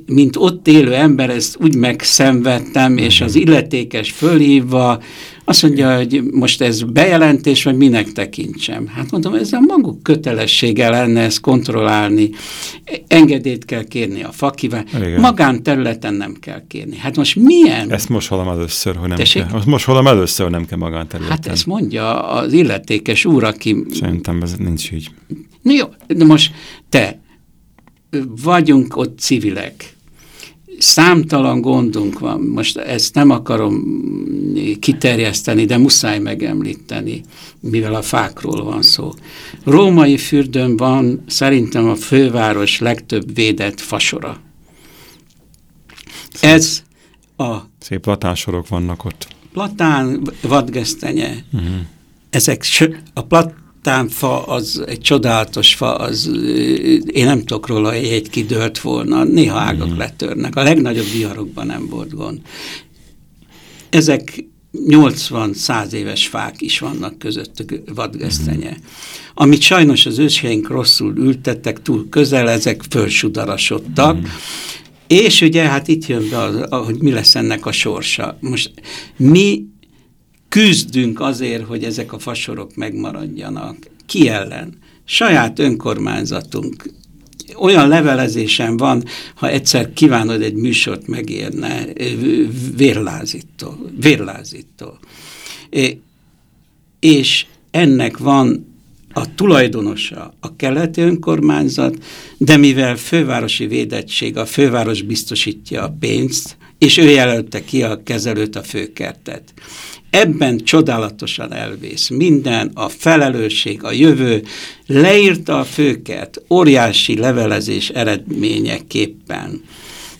mint ott élő ember, ezt úgy megszenvedtem, és az illetékes fölhívva azt mondja, hogy most ez bejelentés, vagy minek tekintsem. Hát mondom, ez a maguk kötelessége lenne ezt kontrollálni. Engedélyt kell kérni a fakivel. Magánterületen nem kell kérni. Hát most milyen? Ezt most hallom először, hogy nem Tessék? kell. Most hallom először, hogy nem kell magánterületen. Hát ezt mondja az illetékes úr, aki... Szerintem ez nincs így. Na jó, de most te, vagyunk ott civilek, számtalan gondunk van, most ezt nem akarom kiterjeszteni, de muszáj megemlíteni, mivel a fákról van szó. Római fürdőn van szerintem a főváros legtöbb védett fasora. Ez a... Szép platánsorok vannak ott. Platán, vadgesztenye. Uh-huh. Ezek a plat, fa az egy csodálatos fa, az, én nem tudok róla, hogy egy kidőlt volna, néha ágak mm. letörnek. A legnagyobb viharokban nem volt gond. Ezek 80-100 éves fák is vannak közöttük vadgesztenye. Mm. Amit sajnos az őseink rosszul ültettek, túl közel, ezek fölsudarasodtak, mm. és ugye hát itt jön be, az, hogy mi lesz ennek a sorsa. Most mi küzdünk azért, hogy ezek a fasorok megmaradjanak. Ki ellen? Saját önkormányzatunk. Olyan levelezésem van, ha egyszer kívánod egy műsort megérne, vérlázító. vérlázító. És ennek van a tulajdonosa a keleti önkormányzat, de mivel fővárosi védettség, a főváros biztosítja a pénzt, és ő jelölte ki a kezelőt, a főkertet ebben csodálatosan elvész minden, a felelősség, a jövő, leírta a főket óriási levelezés eredményeképpen,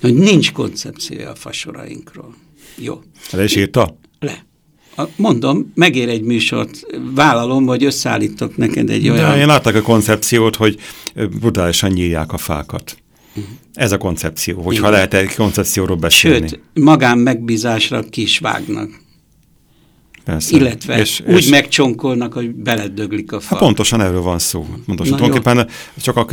hogy nincs koncepciója a fasorainkról. Jó. Le is írta? Le. Mondom, megér egy műsort, vállalom, hogy összeállítok neked egy olyan... De én láttak a koncepciót, hogy brutálisan nyírják a fákat. Uh mhm. -huh. Ez a koncepció, hogyha Igen. lehet egy koncepcióról beszélni. Sőt, magán megbízásra kis vágnak. Persze. Illetve és, úgy és megcsonkolnak, hogy beledöglik a fa. Hát pontosan erről van szó. Pontosan. Tulajdonképpen csak a,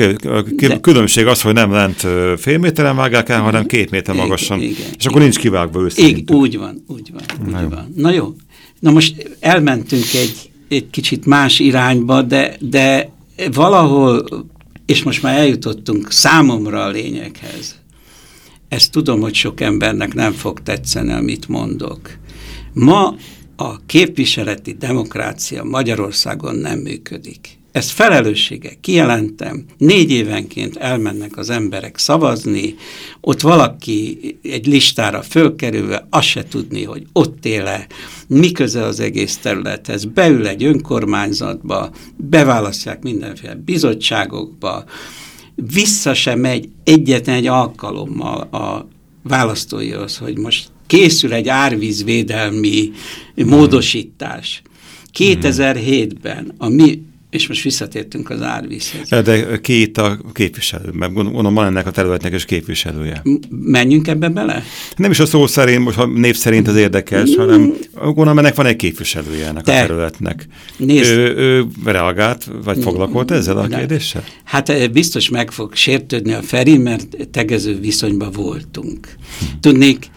a különbség az, hogy nem lent fél méteren vágják el, hanem két méter magasan, igen, és igen, akkor igen. nincs kivágva őszintén. Úgy van, úgy van. Na, úgy jó. van. Na jó. Na most elmentünk egy, egy kicsit más irányba, de, de valahol, és most már eljutottunk számomra a lényeghez. Ezt tudom, hogy sok embernek nem fog tetszeni, amit mondok. Ma a képviseleti demokrácia Magyarországon nem működik. Ezt felelőssége, kijelentem, négy évenként elmennek az emberek szavazni, ott valaki egy listára fölkerülve azt se tudni, hogy ott éle, mi köze az egész területhez, beül egy önkormányzatba, beválasztják mindenféle bizottságokba, vissza sem megy egyetlen egy alkalommal a választóihoz, hogy most készül egy árvízvédelmi módosítás. 2007-ben a mi és most visszatértünk az árvízhez. De két a képviselő, mert gondolom van ennek a területnek is képviselője. Menjünk ebbe bele? Nem is a szó szerint, ha név szerint az érdekes, mm. hanem gondolom ennek van egy képviselője ennek Te. a területnek. Nézd. Ő, ő reagált, vagy foglalkozott ezzel a kérdéssel? Hát eh, biztos meg fog sértődni a Feri, mert tegező viszonyban voltunk. Hm. Tudnék,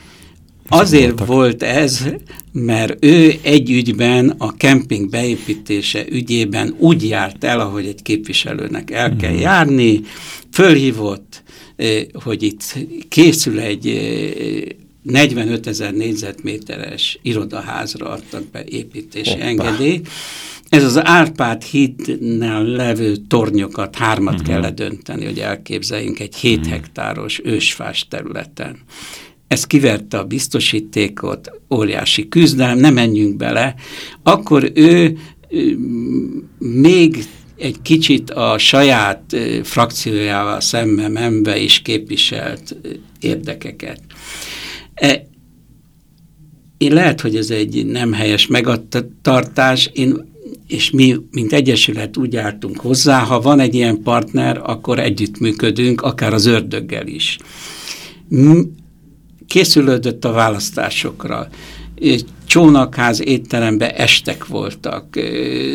Azért voltak. volt ez, mert ő egy ügyben, a kemping beépítése ügyében úgy járt el, ahogy egy képviselőnek el kell Mhm. járni, fölhívott, eh, hogy itt készül egy eh, 45 ezer négyzetméteres irodaházra adtak be építési Hoppá. engedélyt. Ez az Árpád hídnál levő tornyokat hármat Mhm. uh-huh. kellett dönteni, hogy elképzeljünk egy 7 uh-huh. hektáros ősfás területen. Ez kiverte a biztosítékot, óriási küzdelem, nem menjünk bele. Akkor ő még egy kicsit a saját frakciójával szemben menve is képviselt érdekeket. E, én lehet, hogy ez egy nem helyes megadtartás, én, és mi, mint Egyesület úgy álltunk hozzá, ha van egy ilyen partner, akkor együttműködünk, akár az ördöggel is. Készülődött a választásokra. Csónakház étteremben estek voltak,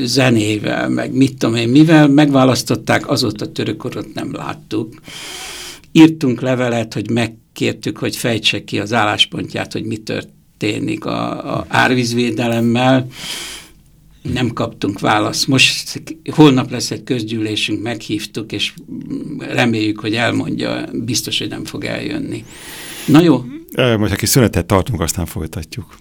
zenével, meg mit tudom én, mivel megválasztották, azóta törökorot nem láttuk. Írtunk levelet, hogy megkértük, hogy fejtse ki az álláspontját, hogy mi történik a, a árvízvédelemmel. Nem kaptunk választ. Most holnap lesz egy közgyűlésünk, meghívtuk, és reméljük, hogy elmondja, biztos, hogy nem fog eljönni. Na jó, Most aki szünetet tartunk, aztán folytatjuk.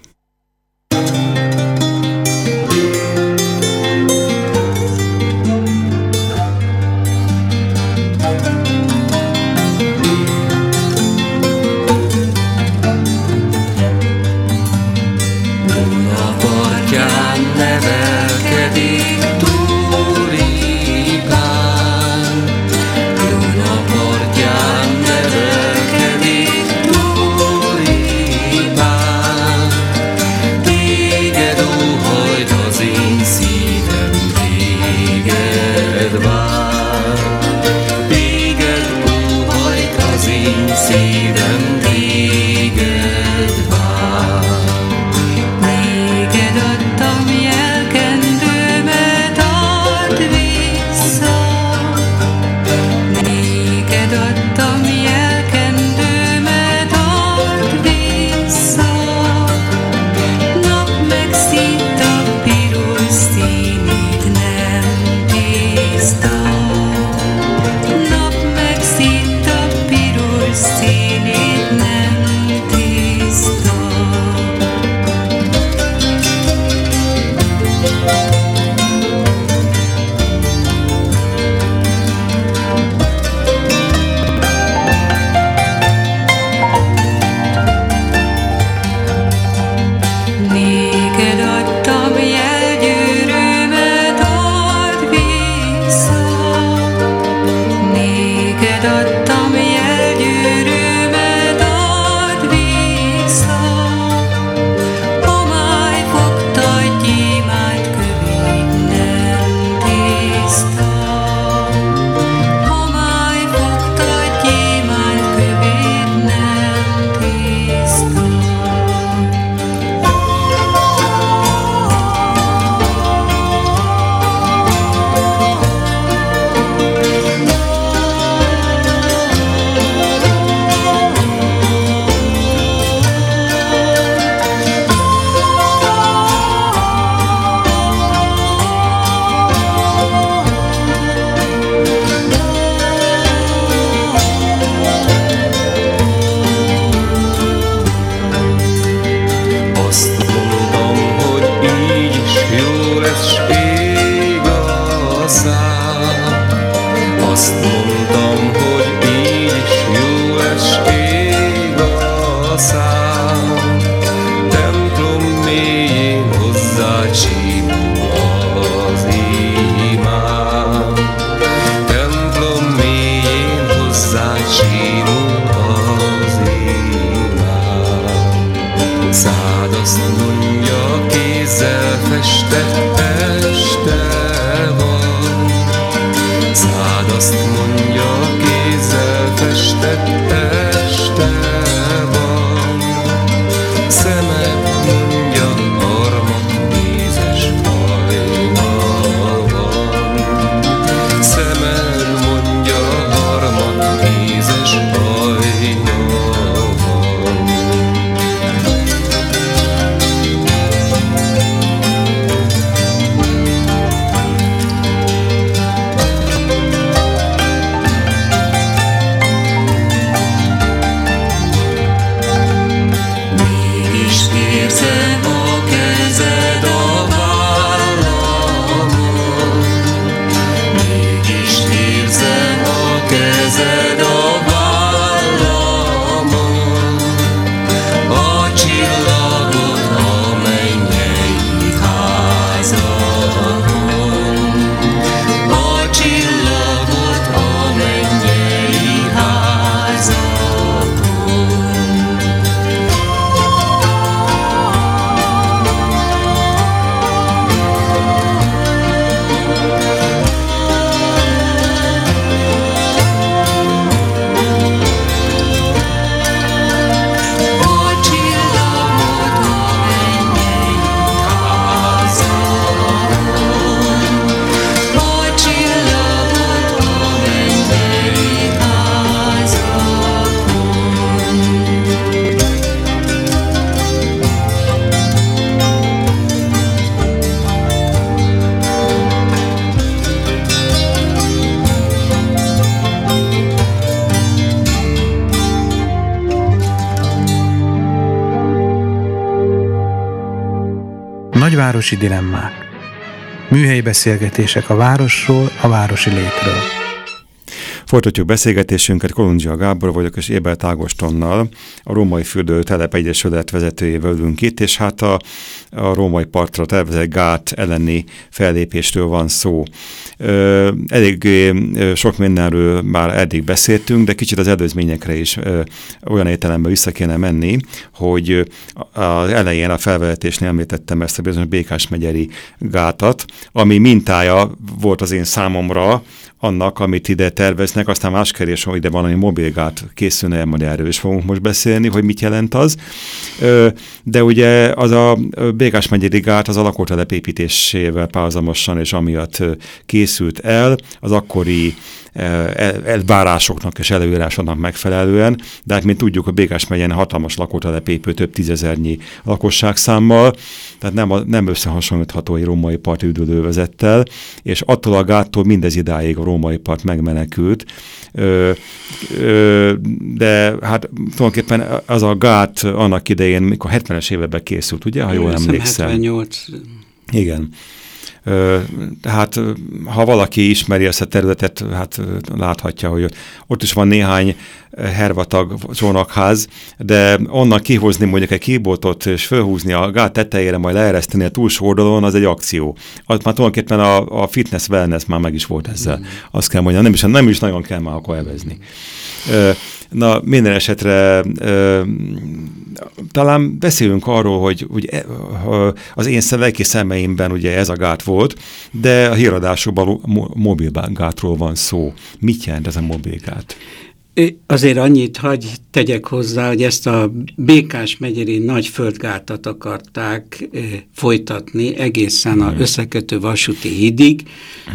Nagyvárosi dilemmák. Műhelyi beszélgetések a városról, a városi létről. Folytatjuk beszélgetésünket, Kolundzsia Gábor vagyok, és Ébert Ágostonnal, a Római Fürdő Telep Egyesület vezetőjével ülünk itt, és hát a, a római partra tervezett gát elleni fellépésről van szó. Elég sok mindenről már eddig beszéltünk, de kicsit az előzményekre is olyan értelemben vissza kéne menni, hogy az elején a felvezetésnél említettem ezt a bizonyos Békás megyeri gátat, ami mintája volt az én számomra, annak, amit ide terveznek, aztán más kérdés, hogy ide valami mobilgát készülne, majd erről is fogunk most beszélni, hogy mit jelent az. De ugye az a Békás megyeri gát az a lakótelep építésével párhuzamosan és amiatt készült el, az akkori elvárásoknak és előírásoknak megfelelően, de hát mint tudjuk, a Békás megyen hatalmas lakótelepépő több tízezernyi lakosságszámmal, tehát nem, a, nem összehasonlítható egy római part üdülővezettel, és attól a gáttól mindez idáig a római part megmenekült, ö, ö, de hát tulajdonképpen az a gát annak idején, mikor 70-es években készült, ugye, ha jól emlékszem. 78. Igen. Tehát ha valaki ismeri ezt a területet, hát láthatja, hogy ott is van néhány hervatag csónakház, de onnan kihozni mondjuk egy kibótot és fölhúzni a gát tetejére, majd leereszteni a túlsó oldalon, az egy akció. Az már tulajdonképpen a, a fitness, wellness már meg is volt ezzel. Mm. Azt kell mondjam, nem is, nem is nagyon kell már akkor evezni. Na, minden esetre ö, talán beszélünk arról, hogy, hogy e, az én lelki szemeimben ugye ez a gát volt, de a híradásokban mobilgátról van szó. Mit jelent ez a mobilgát? Azért annyit hagy tegyek hozzá, hogy ezt a Békás megyeri nagy földgátat akarták folytatni egészen a összekötő vasúti hídig.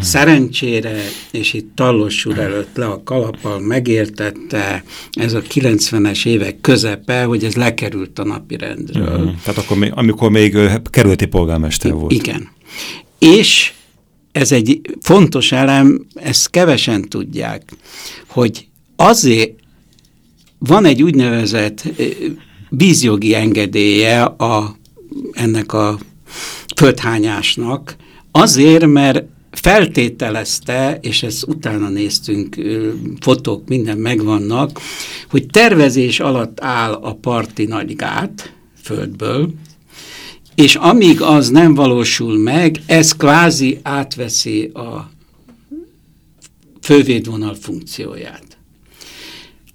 Szerencsére, és itt Tallos úr előtt le a kalappal megértette ez a 90-es évek közepe, hogy ez lekerült a napi rendről. Mm. Tehát akkor, még, amikor még kerületi polgármester volt. Igen. És ez egy fontos elem, ezt kevesen tudják, hogy azért van egy úgynevezett vízjogi engedélye a, ennek a földhányásnak, azért, mert feltételezte, és ezt utána néztünk, fotók minden megvannak, hogy tervezés alatt áll a parti nagygát földből, és amíg az nem valósul meg, ez kvázi átveszi a fővédvonal funkcióját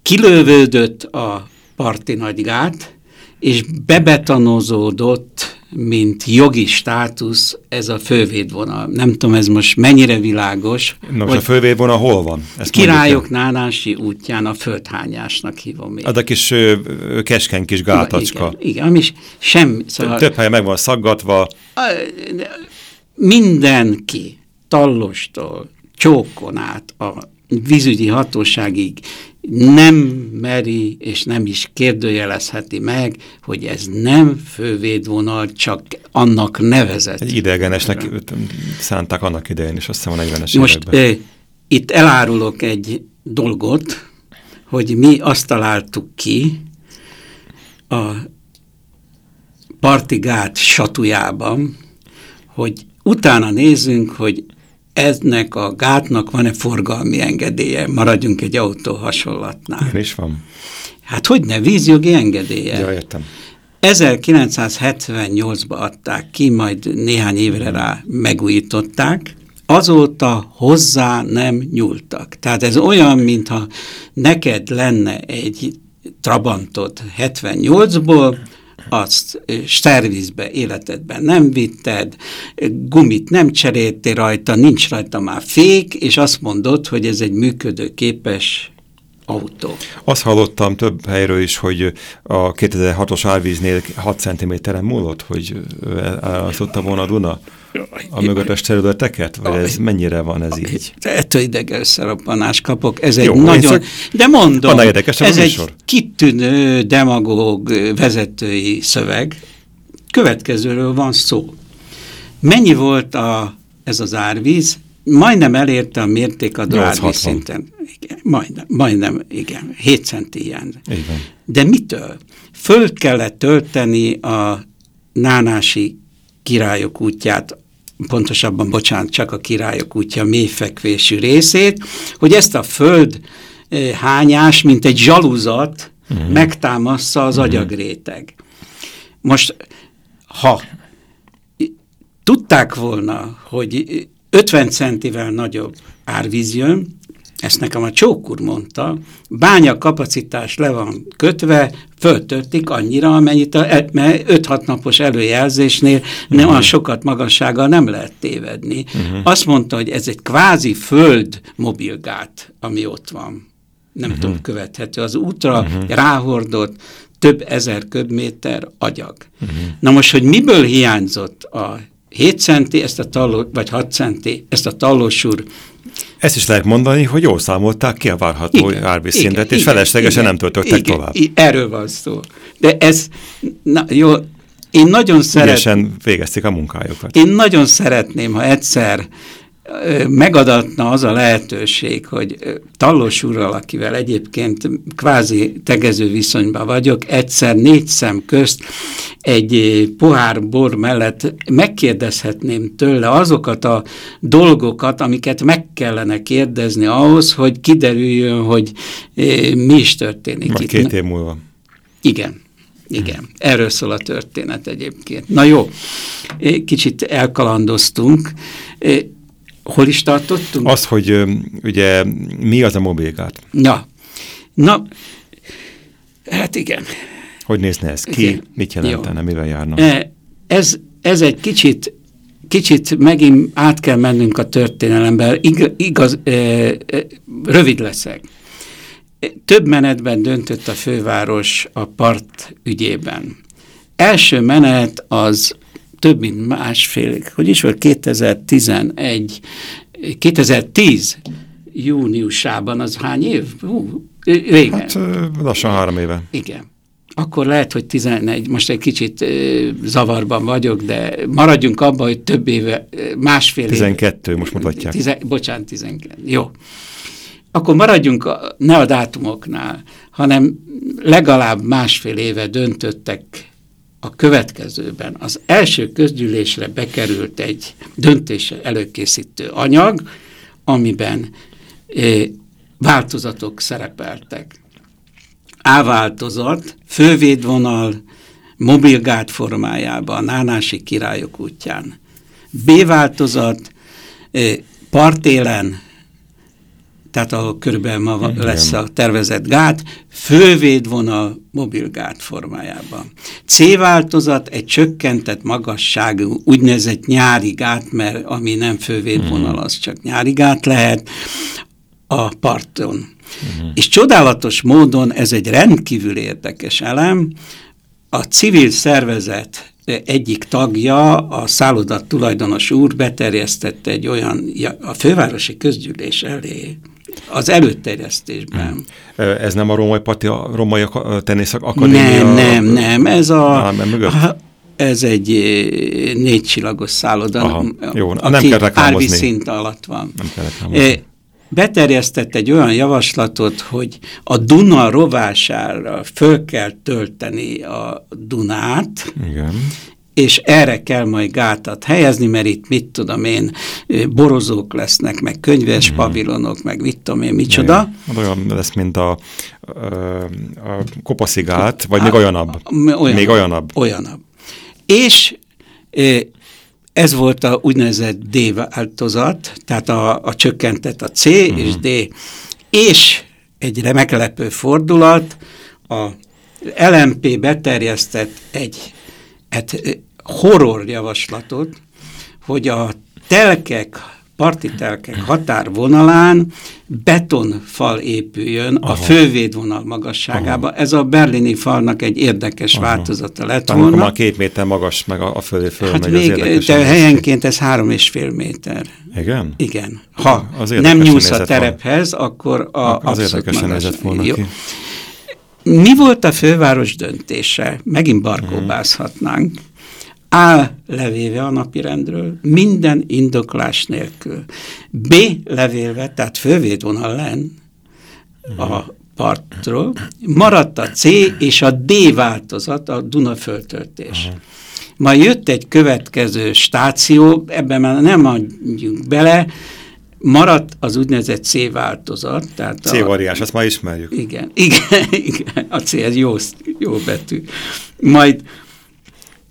kilövődött a parti nagygát, és bebetonozódott, mint jogi státusz ez a fővédvonal. Nem tudom, ez most mennyire világos. Nos, a fővédvonal hol van? Ezt királyok Nánási útján a földhányásnak hívom még. Az a kis ö, keskeny kis gátacska. Igen, igen ami sem... Szóval, Több helyen meg van szaggatva. Mindenki, Tallostól, Csókon át, a vízügyi hatóságig nem meri és nem is kérdőjelezheti meg, hogy ez nem fővédvonal, csak annak nevezett. Egy idegenesnek szánták annak idején is, azt hiszem a 40-es Most e, itt elárulok egy dolgot, hogy mi azt találtuk ki a partigát satujában, hogy utána nézzünk, hogy eznek a gátnak van-e forgalmi engedélye? Maradjunk egy autó hasonlatnál. Mi is van. Hát hogy ne, vízjogi engedélye. Ja, értem. 1978-ban adták ki, majd néhány évre rá megújították, azóta hozzá nem nyúltak. Tehát ez olyan, mintha neked lenne egy Trabantod 78-ból, azt stervízbe életedben nem vitted, gumit nem cseréltél rajta, nincs rajta már fék, és azt mondod, hogy ez egy működőképes autó. Azt hallottam több helyről is, hogy a 2006-os árvíznél 6 cm-en múlott, hogy elszokta volna a Duna a mögöttes területeket? Vagy ez mennyire van ez így? Ettől idegen szerappanás kapok. Ez egy Jó, nagyon... De mondom, érdekes, ez egy sor. kitűnő demagóg vezetői szöveg. Következőről van szó. Mennyi volt a, ez az árvíz? Majdnem elérte a mértékadó árvíz szinten. Igen, majdnem, majdnem, igen, 7 centi ilyen. De mitől? Föl kellett tölteni a nánási királyok útját, pontosabban, bocsánat, csak a királyok útja mélyfekvésű részét, hogy ezt a föld eh, hányás, mint egy zsaluzat uh-huh. megtámassza az uh-huh. agyagréteg. Most, ha tudták volna, hogy 50 centivel nagyobb árvíz jön, ezt nekem a csókur mondta, bánya kapacitás le van kötve, föltörtik annyira, amennyit a, e, mert 5-6 napos előjelzésnél nem olyan sokat magassággal nem lehet tévedni. Uh-huh. Azt mondta, hogy ez egy kvázi föld mobilgát, ami ott van. Nem uh-huh. tudom, követhető. Az útra uh-huh. ráhordott több ezer köbméter agyag. Uh-huh. Na most, hogy miből hiányzott a 7 centi, ezt a talló, vagy 6 centi, ezt a tallósúr ezt is lehet mondani, hogy jól számolták ki a várható árvízszintet, és feleslegesen igen, nem töltöttek igen, tovább. Igen, erről van szó. De ez, na, jó, én nagyon szeretném... végezték a munkájukat. Én nagyon szeretném, ha egyszer megadatna az a lehetőség, hogy Tallos úrral, akivel egyébként kvázi tegező viszonyban vagyok, egyszer négy szem közt egy pohár bor mellett megkérdezhetném tőle azokat a dolgokat, amiket meg kellene kérdezni ahhoz, hogy kiderüljön, hogy mi is történik Majd itt. két év múlva. Igen. Igen, erről szól a történet egyébként. Na jó, kicsit elkalandoztunk. Hol is tartottunk? Az, hogy ugye mi az a mobilgát? Ja. Na, hát igen. Hogy nézne ez ki? Igen. Mit jelentene? Jó. Mivel járna? Ez, ez egy kicsit kicsit megint át kell mennünk a történelemben, igaz, igaz e, e, rövid leszek. Több menetben döntött a főváros a part ügyében. Első menet az több mint másfél, hogy is volt 2011, 2010 júniusában, az hány év? Hú, régen. Hát lassan három éve. Igen. Akkor lehet, hogy 11, most egy kicsit zavarban vagyok, de maradjunk abban, hogy több éve, másfél 12, éve. most mutatják. Tizen, bocsánat, 12. Jó. Akkor maradjunk a, ne a dátumoknál, hanem legalább másfél éve döntöttek a következőben az első közgyűlésre bekerült egy döntése előkészítő anyag, amiben eh, változatok szerepeltek. A változat, fővédvonal, mobilgát formájában, Nánási királyok útján. B változat, eh, partélen tehát ahol körülbelül ma lesz a tervezett gát, fővédvonal mobilgát formájában. C változat egy csökkentett magasságú, úgynevezett nyári gát, mert ami nem fővédvonal, az csak nyári gát lehet a parton. Uh-huh. És csodálatos módon ez egy rendkívül érdekes elem, a civil szervezet egyik tagja, a szállodat tulajdonos úr beterjesztette egy olyan, a fővárosi közgyűlés elé az előterjesztésben. Ez nem a Római Pati, a Római Tenész Akadémia? Nem, nem, nem. Ez a... a ez egy négy csillagos szálloda, Aha, jó, nem kell reklámozni. szint alatt van. Nem kell reklámozni. Beterjesztett egy olyan javaslatot, hogy a Duna rovására föl kell tölteni a Dunát, Igen és erre kell majd gátat helyezni, mert itt mit tudom én, borozók lesznek, meg könyves mm. pavilonok, meg mit tudom én, micsoda. Ja, olyan lesz, mint a, a kopaszigát, vagy a, még olyanabb. Olyan, még olyanabb. Olyanabb. És ez volt a úgynevezett D változat, tehát a, a csökkentett a C mm. és D. És egy meglepő fordulat, a LMP beterjesztett egy hát, horror javaslatot, hogy a telkek, parti telkek határvonalán betonfal épüljön Aha. a fővédvonal magasságába. Aha. Ez a berlini falnak egy érdekes Aha. változata lett Tehát volna. már két méter magas, meg a, a fölé föl hát még, de helyenként ez három és fél méter. Igen? Igen. Ha az nem nyúlsz a terephez, van. akkor a Az érdekesen nézett volna Jó. ki. Mi volt a főváros döntése? Megint barkóbázhatnánk. A levéve a napirendről, minden indoklás nélkül. B levélve, tehát fővédvonal len a partról, maradt a C és a D változat, a Duna föltöltés. Majd jött egy következő stáció, ebben már nem adjunk bele, maradt az úgynevezett C változat. Tehát C-variás, azt már ismerjük. Igen, [laughs] igen, igen, a C, ez jó, jó betű. Majd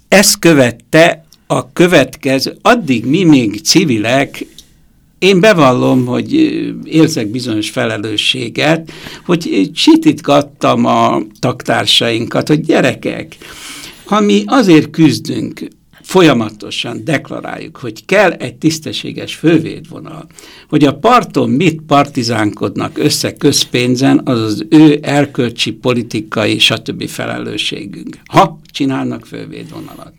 ezt követte a következő, addig mi még civilek, én bevallom, hogy érzek bizonyos felelősséget, hogy csitítgattam a taktársainkat, hogy gyerekek, ha mi azért küzdünk, folyamatosan deklaráljuk, hogy kell egy tisztességes fővédvonal, hogy a parton mit partizánkodnak össze közpénzen, az az ő erkölcsi, politikai, stb. felelősségünk. Ha csinálnak fővédvonalat.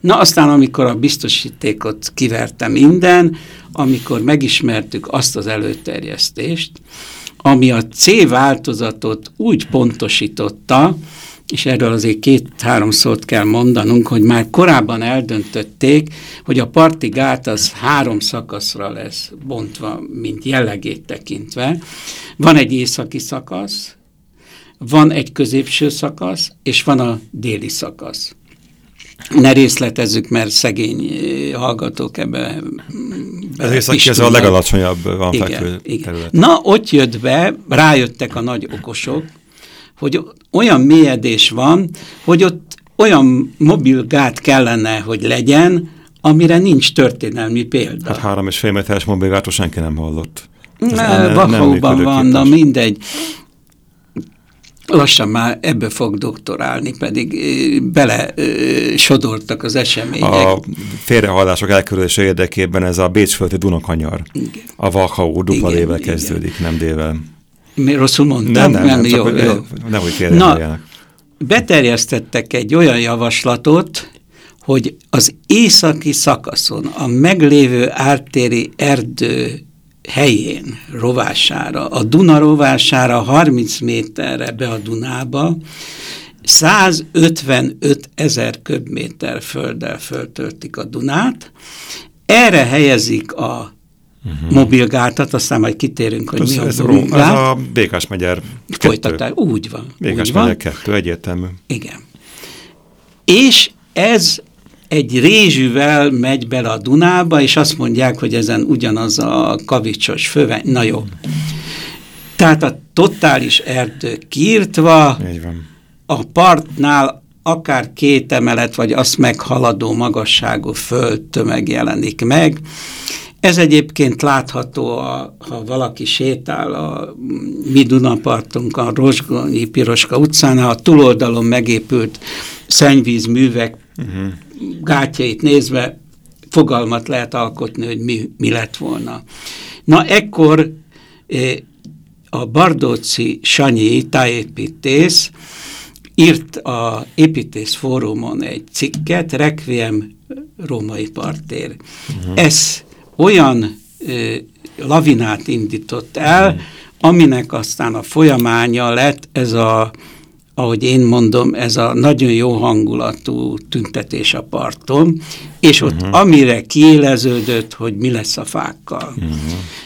Na aztán, amikor a biztosítékot kiverte minden, amikor megismertük azt az előterjesztést, ami a C változatot úgy pontosította, és erről azért két-három szót kell mondanunk, hogy már korábban eldöntötték, hogy a parti gát az három szakaszra lesz bontva, mint jellegét tekintve. Van egy északi szakasz, van egy középső szakasz, és van a déli szakasz. Ne részletezzük, mert szegény hallgatók ebbe Ez északi, ez a legalacsonyabb van igen, fekvő igen. terület. Na, ott jött be, rájöttek a nagy okosok, hogy olyan mélyedés van, hogy ott olyan mobilgát kellene, hogy legyen, amire nincs történelmi példa. Hát három és fél méteres mobilgátot senki nem hallott. Nem, Wachauban van, na mindegy. Lassan már ebbe fog doktorálni, pedig bele ö, sodortak az események. A félrehallások elkerülése érdekében ez a Bécsföldi Dunakanyar. Igen. A Wachau dupla kezdődik, nem dével. Mi rosszul mondtam? Nem, nem, nem, jó, csak jó. nehogy félrehalljanak. beterjesztettek egy olyan javaslatot, hogy az északi szakaszon a meglévő ártéri erdő helyén rovására, a Duna rovására 30 méterre be a Dunába, 155 ezer köbméter földdel föltöltik a Dunát, erre helyezik a uh-huh. mobilgátat, aztán majd kitérünk, hogy Ez, mi a ez, a, ez mobilgát. a Békás megyer Folytatás. Úgy van. Békás úgy van. megyer kettő, egyértelmű. Igen. És ez egy rézsűvel megy bele a Dunába, és azt mondják, hogy ezen ugyanaz a kavicsos föve. Na jó. Tehát a totális erdő van. a partnál akár két emelet, vagy azt meghaladó magasságú földtömeg jelenik meg. Ez egyébként látható, a, ha valaki sétál a mi Dunapartunk, a Rozsgonyi Piroska utcán, a túloldalon megépült szennyvízművek uh-huh. gátjait nézve fogalmat lehet alkotni, hogy mi, mi lett volna. Na ekkor a Bardóci Sanyi tájépítész írt a Építész Fórumon egy cikket, Requiem római partér. Uh-huh. Ez olyan ö, lavinát indított el, uh-huh. aminek aztán a folyamánya lett ez a, ahogy én mondom, ez a nagyon jó hangulatú tüntetés a parton, és ott uh-huh. amire kiéleződött, hogy mi lesz a fákkal. Uh-huh.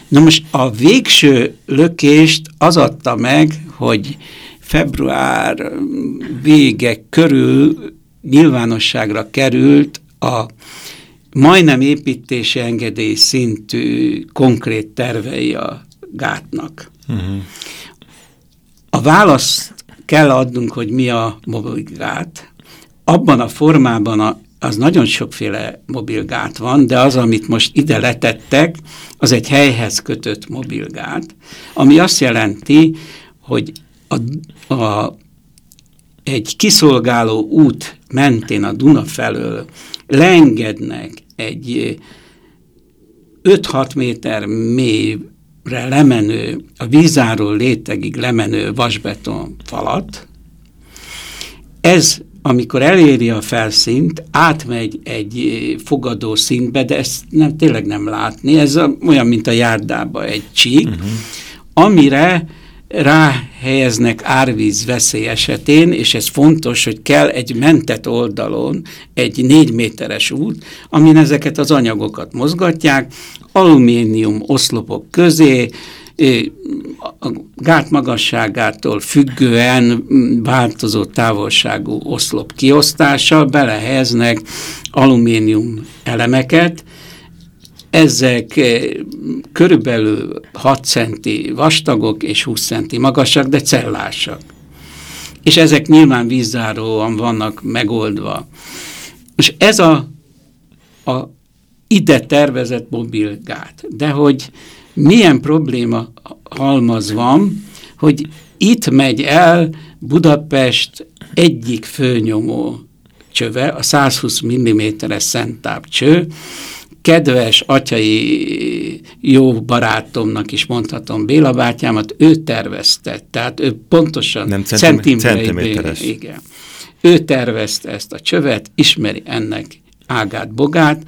Na most a végső lökést az adta meg, hogy február vége körül nyilvánosságra került a majdnem építési engedély szintű konkrét tervei a gátnak. Uh-huh. A választ kell adnunk, hogy mi a mobilgát. Abban a formában a, az nagyon sokféle mobilgát van, de az, amit most ide letettek, az egy helyhez kötött mobilgát, ami azt jelenti, hogy a, a, egy kiszolgáló út mentén a Duna felől leengednek egy 5-6 méter mélyre lemenő, a vízáról létegig lemenő vasbeton falat. Ez, amikor eléri a felszínt, átmegy egy fogadó szintbe, de ezt nem, tényleg nem látni, ez a, olyan, mint a járdába egy csík, uh-huh. amire ráhelyeznek árvíz veszély esetén, és ez fontos, hogy kell egy mentett oldalon egy négy méteres út, amin ezeket az anyagokat mozgatják, alumínium oszlopok közé, a gát magasságától függően változó távolságú oszlop kiosztással belehelyeznek alumínium elemeket, ezek eh, körülbelül 6 centi vastagok és 20 centi magasak, de cellásak. És ezek nyilván vízzáróan vannak megoldva. És ez a, a ide tervezett mobilgát. De hogy milyen probléma halmaz van, hogy itt megy el Budapest egyik főnyomó csöve, a 120 mm-es szentább cső, kedves atyai jó barátomnak is mondhatom Béla bátyámat, ő tervezte, tehát ő pontosan Nem centim- centiméteres. Igen. Ő tervezte ezt a csövet, ismeri ennek ágát, bogát,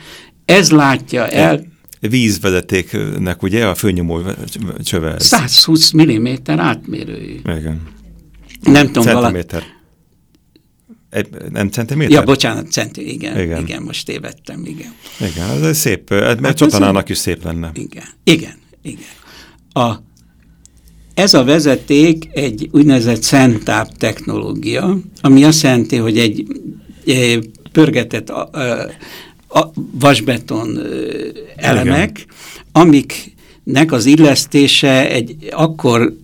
ez látja el Vízvezetéknek ugye a főnyomó csöve. ez. 120 mm átmérőjű. Igen. Nem tudom, vala... Egy, nem centiméter? Ja, bocsánat, centi, igen, Igen. igen, igen, most tévedtem, igen. Igen, ez egy szép, mert Hát csatornának is szép lenne. Igen, igen, igen. A, ez a vezeték egy úgynevezett szentáp technológia, ami azt jelenti, hogy egy, egy pörgetett a, a, a vasbeton ö, elemek, amiknek az illesztése egy akkor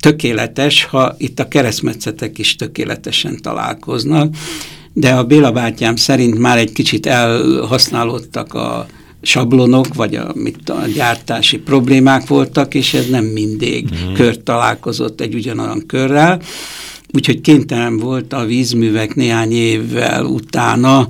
tökéletes, ha itt a keresztmetszetek is tökéletesen találkoznak, de a Béla bátyám szerint már egy kicsit elhasználódtak a sablonok, vagy a, mit, a gyártási problémák voltak, és ez nem mindig mm. kör találkozott egy ugyanolyan körrel, úgyhogy kénytelen volt a vízművek néhány évvel utána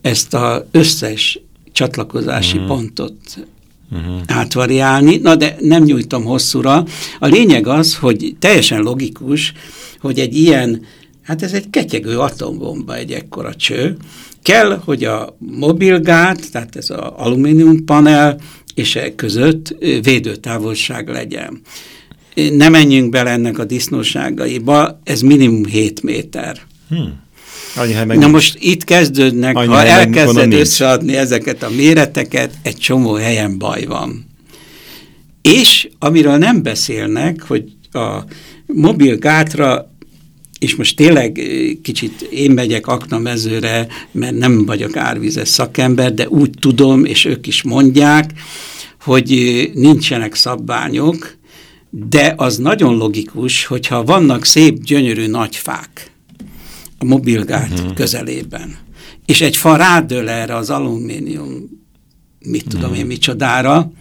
ezt az összes csatlakozási mm. pontot uh-huh. átvariálni. Na de nem nyújtom hosszúra. A lényeg az, hogy teljesen logikus, hogy egy ilyen, hát ez egy ketyegő atombomba, egy ekkora cső, kell, hogy a mobilgát, tehát ez az alumínium panel, és e között védőtávolság legyen. Ne menjünk bele ennek a disznóságaiba, ez minimum 7 méter. Hmm. Annyi meg Na most itt kezdődnek, Annyi ha gondolom elkezded összeadni ezeket a méreteket, egy csomó helyen baj van. És amiről nem beszélnek, hogy a mobil gátra, és most tényleg eh, kicsit én megyek aknamezőre, mert nem vagyok árvizes szakember, de úgy tudom, és ők is mondják, hogy eh, nincsenek szabványok, de az nagyon logikus, hogyha vannak szép, gyönyörű nagy fák, a mobilgát uh-huh. közelében. És egy fa rádől erre az alumínium, mit tudom uh-huh. én micsodára,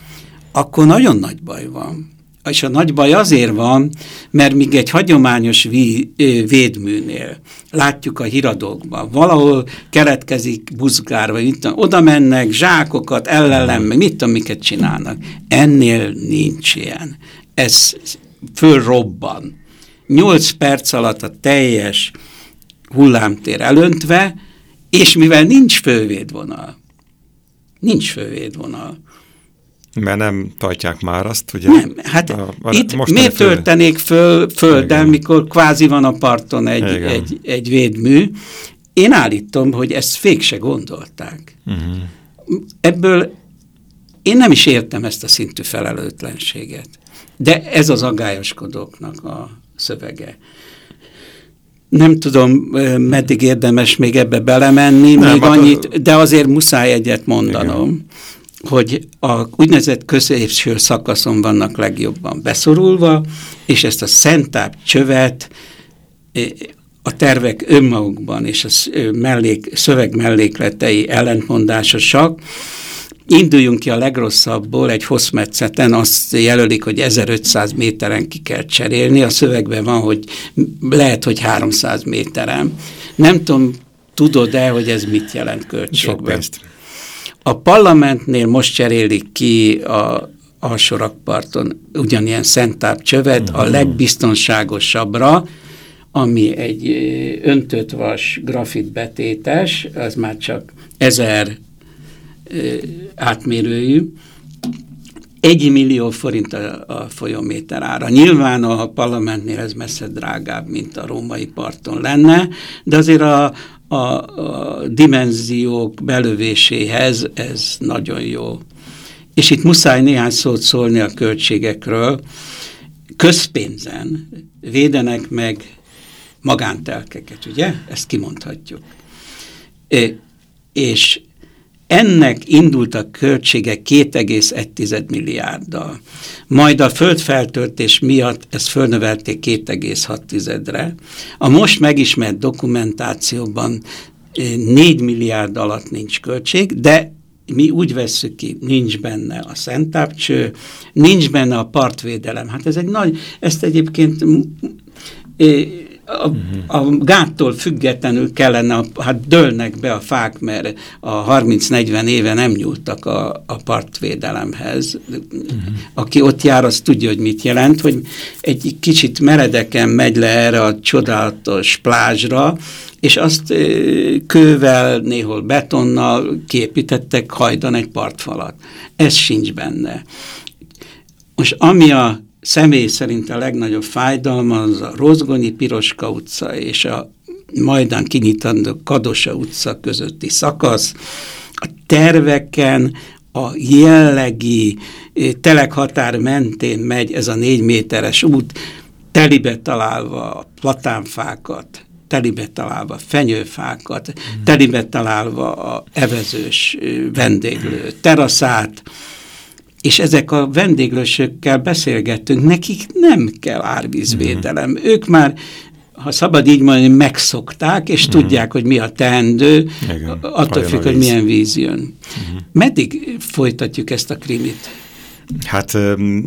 akkor nagyon nagy baj van. És a nagy baj azért van, mert míg egy hagyományos ví, védműnél, látjuk a híradókban, valahol keletkezik buzgár, vagy mit tudom, oda mennek, zsákokat, ellelen, meg mit tudom, miket csinálnak. Ennél nincs ilyen. Ez fölrobban. Nyolc perc alatt a teljes hullámtér elöntve, és mivel nincs fővédvonal, nincs fővédvonal, Mert nem tartják már azt, ugye? nem, hát A- a, itt miért fő- töltenék föl földdel, mikor kvázi van a parton egy, Igen. egy, egy védmű? Én állítom, hogy ezt fék se gondolták. Uh-huh. Ebből én nem is értem ezt a szintű felelőtlenséget. De ez az aggályoskodóknak a szövege. Nem tudom, meddig érdemes még ebbe belemenni, Nem, még hát annyit, de azért muszáj egyet mondanom, Igen. hogy a úgynevezett középső szakaszon vannak legjobban beszorulva, és ezt a szentáp csövet a tervek önmagukban és a mellék, szöveg mellékletei ellentmondásosak, Induljunk ki a legrosszabbból, egy hosszmetszeten azt jelölik, hogy 1500 méteren ki kell cserélni, a szövegben van, hogy lehet, hogy 300 méteren. Nem tudom, tudod-e, hogy ez mit jelent Sok költségben? pénzt. A parlamentnél most cserélik ki a alsó rakparton ugyanilyen szentáp csövet a legbiztonságosabbra, ami egy öntött vas grafitbetétes, az már csak ezer ö, átmérőjű, egy millió forint a, a folyóméter ára. Nyilván a parlamentnél ez messze drágább, mint a római parton lenne, de azért a, a, a dimenziók belövéséhez ez nagyon jó. És itt muszáj néhány szót szólni a költségekről. Közpénzen védenek meg magántelkeket, ugye? Ezt kimondhatjuk. É, és ennek indultak költségek 2,1 milliárddal. Majd a földfeltöltés miatt ezt fölnövelték 2,6-re. A most megismert dokumentációban 4 milliárd alatt nincs költség, de mi úgy vesszük ki, nincs benne a szentápcső, nincs benne a partvédelem. Hát ez egy nagy, ezt egyébként a, a gáttól függetlenül kellene, a, hát dőlnek be a fák, mert a 30-40 éve nem nyúltak a, a partvédelemhez. Aki ott jár, az tudja, hogy mit jelent, hogy egy kicsit meredeken megy le erre a csodálatos plázsra, és azt kővel, néhol betonnal képítettek hajdan egy partfalat. Ez sincs benne. Most ami a személy szerint a legnagyobb fájdalma az a Rozgonyi Piroska utca és a majdan kinyitandó Kadosa utca közötti szakasz. A terveken a jellegi telekhatár mentén megy ez a négy méteres út, telibe találva a platánfákat, telibe találva fenyőfákat, mm. telibe találva a evezős vendéglő teraszát, és ezek a vendéglősökkel beszélgettünk, nekik nem kell árvízvédelem. Mm. Ők már, ha szabad így mondani, megszokták, és mm. tudják, hogy mi a teendő, Igen, attól függ, hogy milyen víz jön. Mm. Meddig folytatjuk ezt a krimit? Hát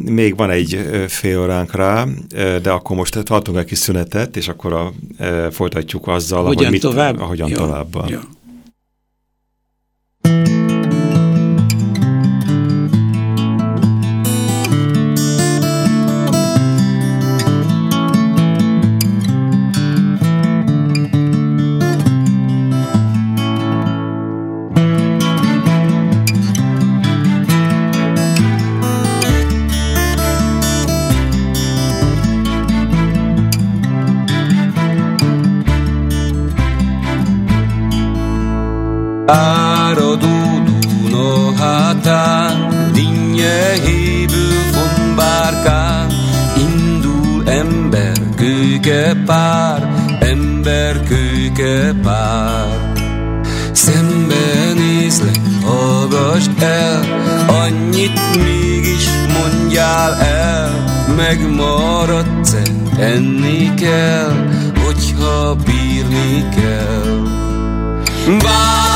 még van egy fél óránk rá, de akkor most tartunk egy kis szünetet, és akkor a, folytatjuk azzal, hogyan ahogy mit, tovább? Ahogyan Jó. tovább. Jó. Hívő von bárkán, indul ember kőke pár, ember kőke pár. Szembenézlek, hallgass el, annyit mégis mondjál el, megmaradsz-e, enni kell, hogyha bírni kell. Városok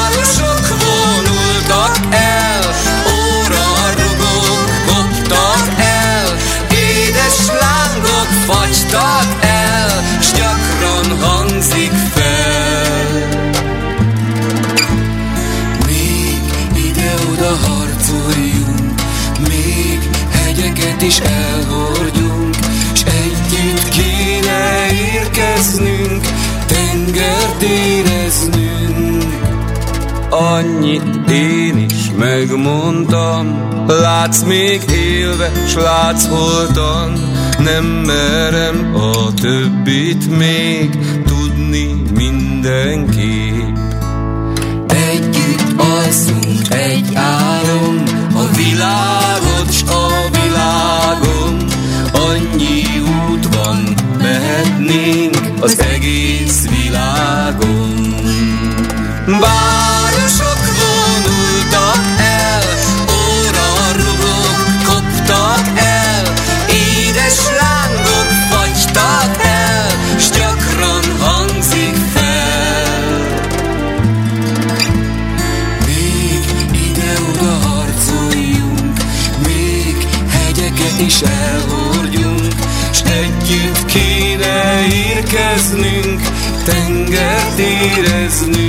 éreznünk. Annyit én is megmondtam, látsz még élve, s látsz holtan, nem merem a többit még tudni mindenképp. Együtt alszunk egy álom, a világot s a világon, annyi út van, mehetnénk az egész világon. Ilagun. Bye. Tengert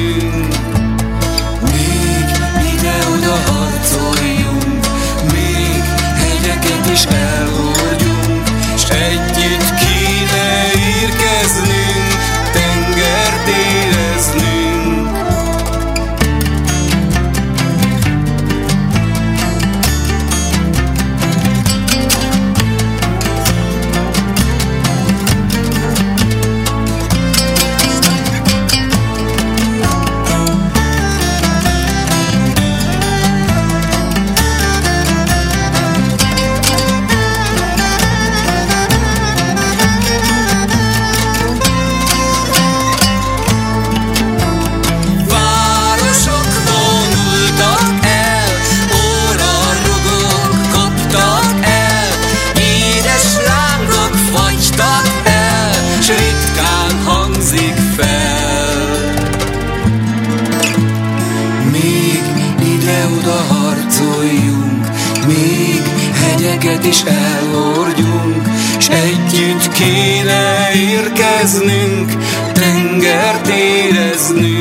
érkeznünk, tengert éreznünk.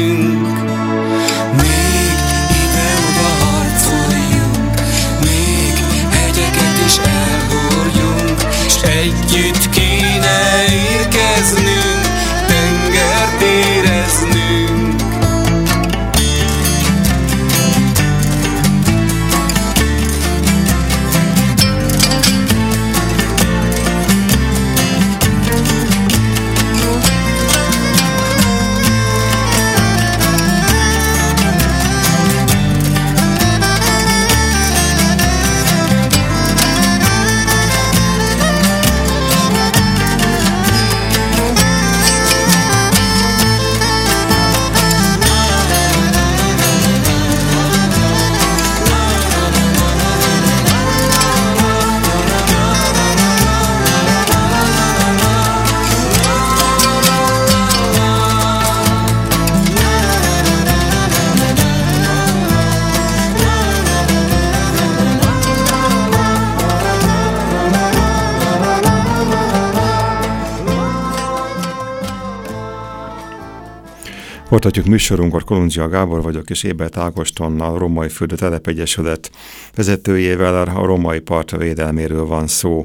Folytatjuk műsorunkat, Kolundzsia Gábor vagyok, és Ébert Ágoston, a Romai Földö Telepegyesület vezetőjével a romai part védelméről van szó.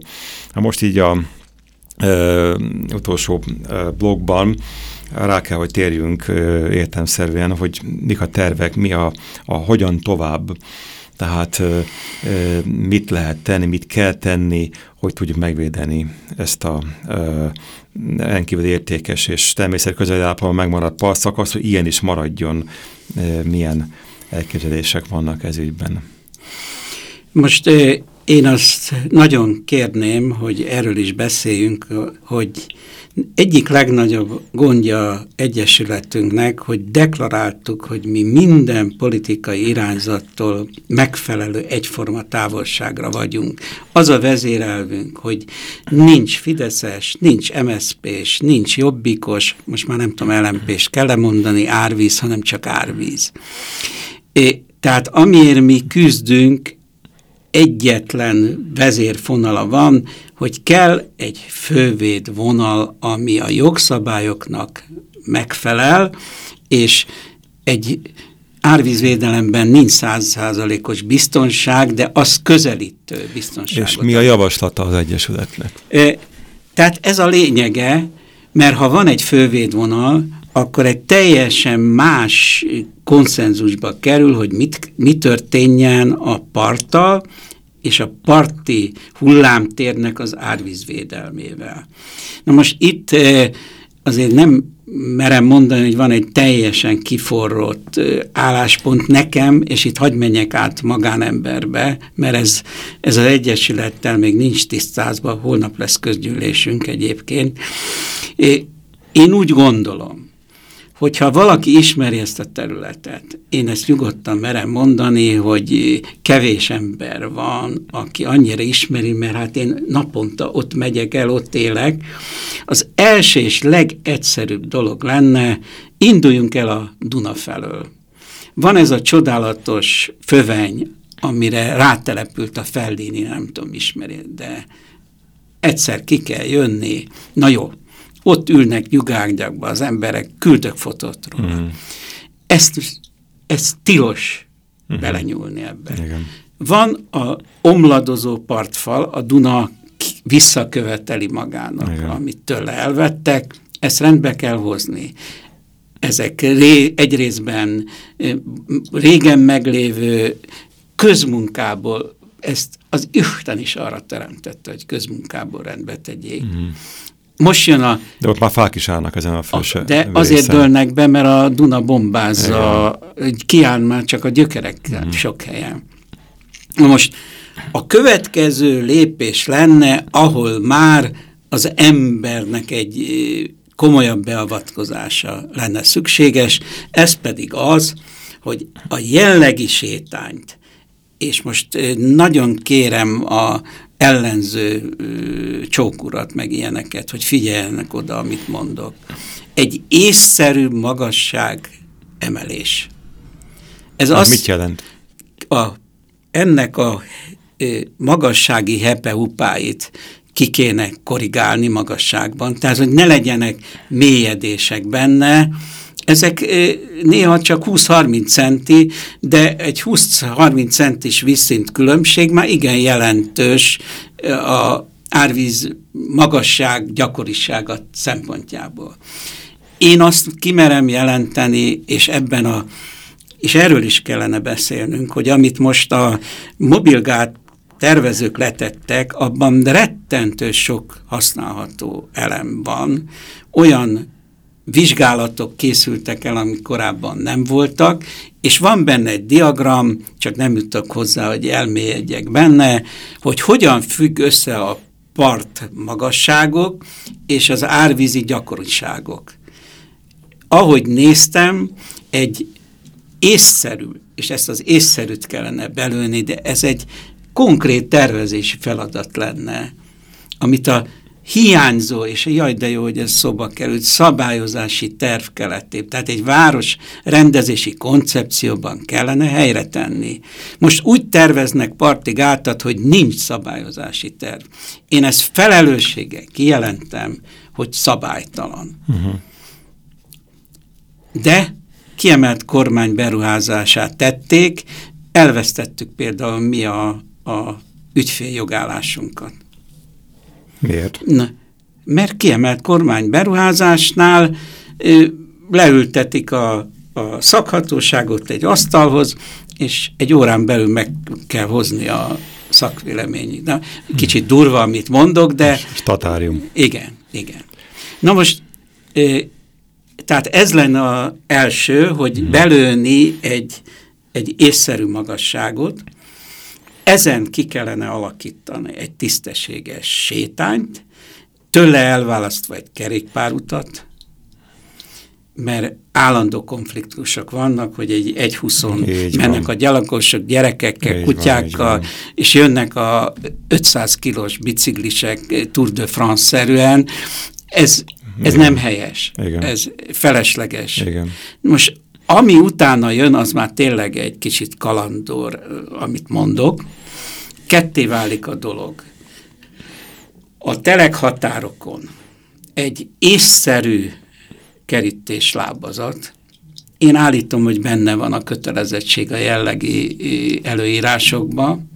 Most így a ö, utolsó ö, blogban rá kell, hogy térjünk ö, értelmszerűen, hogy mik a tervek, mi a, a hogyan tovább, tehát mit lehet tenni, mit kell tenni, hogy tudjuk megvédeni ezt a rendkívül értékes és természet közeli állapotban megmaradt partszakasz, hogy ilyen is maradjon, milyen elképzelések vannak ez ügyben. Most én azt nagyon kérném, hogy erről is beszéljünk, hogy egyik legnagyobb gondja Egyesületünknek, hogy deklaráltuk, hogy mi minden politikai irányzattól megfelelő egyforma távolságra vagyunk. Az a vezérelvünk, hogy nincs Fideszes, nincs MSZP-s, nincs Jobbikos, most már nem tudom, LMP-s kell -e mondani, árvíz, hanem csak árvíz. É, tehát amiért mi küzdünk, egyetlen vezérfonala van, hogy kell egy fővéd vonal, ami a jogszabályoknak megfelel, és egy árvízvédelemben nincs százszázalékos biztonság, de az közelítő biztonságot. És mi a javaslata az Egyesületnek? Tehát ez a lényege, mert ha van egy fővédvonal, akkor egy teljesen más konszenzusba kerül, hogy mit, mi történjen a parttal, és a parti hullámtérnek az árvízvédelmével. Na most itt azért nem merem mondani, hogy van egy teljesen kiforrott álláspont nekem, és itt hagy menjek át magánemberbe, mert ez, ez az Egyesülettel még nincs tisztázva, holnap lesz közgyűlésünk egyébként. Én úgy gondolom, hogyha valaki ismeri ezt a területet, én ezt nyugodtan merem mondani, hogy kevés ember van, aki annyira ismeri, mert hát én naponta ott megyek el, ott élek, az első és legegyszerűbb dolog lenne, induljunk el a Duna felől. Van ez a csodálatos föveny, amire rátelepült a Fellini, nem tudom ismeri, de egyszer ki kell jönni. Na jó, ott ülnek nyugágyakba az emberek, küldök fotót róla. Mm. Ezt, ez tilos mm. belenyúlni ebbe. Igen. Van a omladozó partfal, a Duna visszaköveteli magának, Igen. amit tőle elvettek, ezt rendbe kell hozni. Ezek ré, egy részben régen meglévő közmunkából, ezt az Isten is arra teremtette, hogy közmunkából rendbe tegyék. Mm. Most jön a... De ott már fák is állnak ezen a felső De részen. azért dőlnek be, mert a Duna bombázza, kiáll már csak a gyökerekkel mm. sok helyen. Na most a következő lépés lenne, ahol már az embernek egy komolyabb beavatkozása lenne szükséges, ez pedig az, hogy a jellegi sétányt, és most nagyon kérem a ellenző csókurat, meg ilyeneket, hogy figyeljenek oda, amit mondok. Egy észszerű magasság emelés. Ez az mit jelent? a, ennek a magassági hepeupáit ki kéne korrigálni magasságban, tehát hogy ne legyenek mélyedések benne, ezek néha csak 20-30 centi, de egy 20-30 centis vízszint különbség már igen jelentős a árvíz magasság, gyakorisága szempontjából. Én azt kimerem jelenteni, és ebben a és erről is kellene beszélnünk, hogy amit most a mobilgát tervezők letettek, abban rettentő sok használható elem van, olyan vizsgálatok készültek el, amik korábban nem voltak, és van benne egy diagram, csak nem jutok hozzá, hogy elmélyedjek benne, hogy hogyan függ össze a part magasságok és az árvízi gyakoriságok. Ahogy néztem, egy észszerű, és ezt az észszerűt kellene belőni, de ez egy konkrét tervezési feladat lenne, amit a hiányzó, és jaj, de jó, hogy ez szóba került, szabályozási terv keletében, tehát egy város rendezési koncepcióban kellene helyre tenni. Most úgy terveznek parti gátat, hogy nincs szabályozási terv. Én ezt felelősséggel kijelentem, hogy szabálytalan. Uh-huh. De kiemelt kormány beruházását tették, elvesztettük például mi a, a ügyféljogállásunkat. Miért? Na, mert kiemelt kormány beruházásnál ö, leültetik a, a szakhatóságot egy asztalhoz, és egy órán belül meg kell hozni a szakvéleményét. Na, kicsit durva, amit mondok, de... Statárium. Igen, igen. Na most, ö, tehát ez lenne az első, hogy belőni egy, egy észszerű magasságot, ezen ki kellene alakítani egy tisztességes sétányt, tőle elválasztva egy kerékpárutat, mert állandó konfliktusok vannak, hogy egy, egy huszon mennek a gyalogosok gyerekekkel, így kutyákkal, van, és jönnek a 500 kilós biciklisek Tour de France-szerűen. Ez, ez nem helyes, Igen. ez felesleges. Igen. Most ami utána jön, az már tényleg egy kicsit kalandor, amit mondok. Ketté válik a dolog. A telekhatárokon egy észszerű kerítéslábazat, én állítom, hogy benne van a kötelezettség a jellegi előírásokban,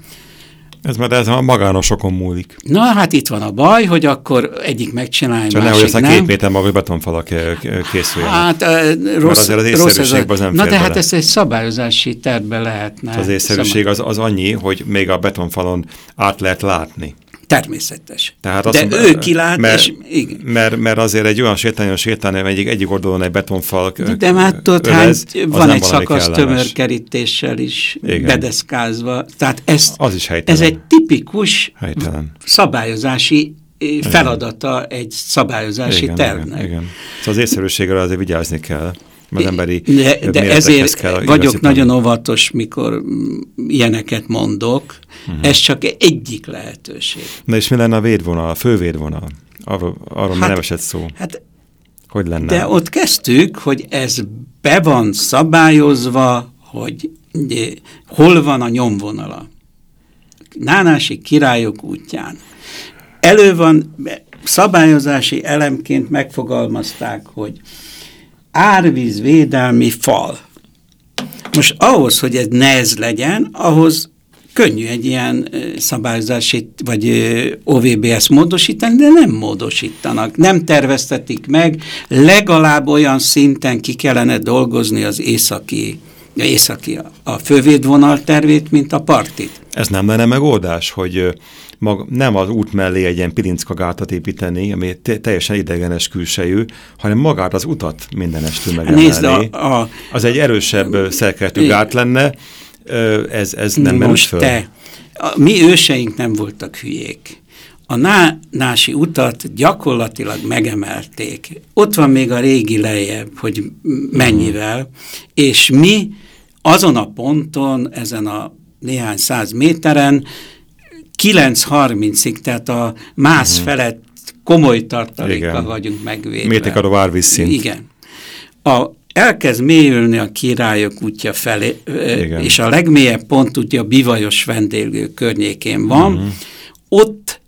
ez már ez a magánosokon múlik. Na, hát itt van a baj, hogy akkor egyik megcsinálja, Csak másik nem. két méter maga betonfalak készüljenek. Hát uh, rossz, az rossz ez a, észszerűségben nem Na de hát ezt egy szabályozási tervbe lehetne. Az észszerűség az, az annyi, hogy még a betonfalon át lehet látni. Természetes. Tehát De azt, ő kilát, mert, és igen. Mert, mert azért egy olyan sétányon sétálni, egyik, egyik oldalon egy betonfal De már tudod, az van egy szakasz tömörkerítéssel is Igen. bedeszkázva. Tehát ez, Az is helytelen. ez egy tipikus Helytelen. szabályozási eh, feladata egy szabályozási Igen, tervnek. igen, igen. Szóval az észszerűségre azért vigyázni kell, az emberi De, de ezért kell vagyok nagyon óvatos, mikor mm, ilyeneket mondok. Mhm. Uh-huh. Ez csak egyik lehetőség. Na és mi lenne a védvonal, a fővédvonal? Arról, arról hát, Hát- nem esett szó. Hát Hogy lenne? De ott kezdtük, hogy ez be van szabályozva, hogy hol van a nyomvonala. Nánási királyok útján. Elő van, szabályozási elemként megfogalmazták, hogy árvízvédelmi fal. Most ahhoz, hogy ez nez legyen, ahhoz könnyű egy ilyen ö, szabályozási vagy OVBS módosítani, de nem módosítanak, nem terveztetik meg, legalább olyan szinten ki kellene dolgozni az északi, északi a fővédvonal tervét, mint a partit. Ez nem lenne megoldás, hogy ö, mag, nem az út mellé egy ilyen pilincka gátat építeni, ami te, teljesen idegenes külsejű, hanem magát az utat mindenestül megemelni. Nézd, a, a, Az egy erősebb Igen. gát lenne, ez, ez nem merül Most föl. te, a, mi őseink nem voltak hülyék. A nánási utat gyakorlatilag megemelték. Ott van még a régi lejjebb, hogy mennyivel, és mi azon a ponton, ezen a néhány száz méteren 9.30-ig, tehát a mász felett komoly tartalékkal Igen. vagyunk megvédve. Mértékadó árvízszint. Igen. A, elkezd mélyülni a királyok útja felé, Igen. és a legmélyebb pont ugye a bivajos vendéglő környékén van, Mhm. ott,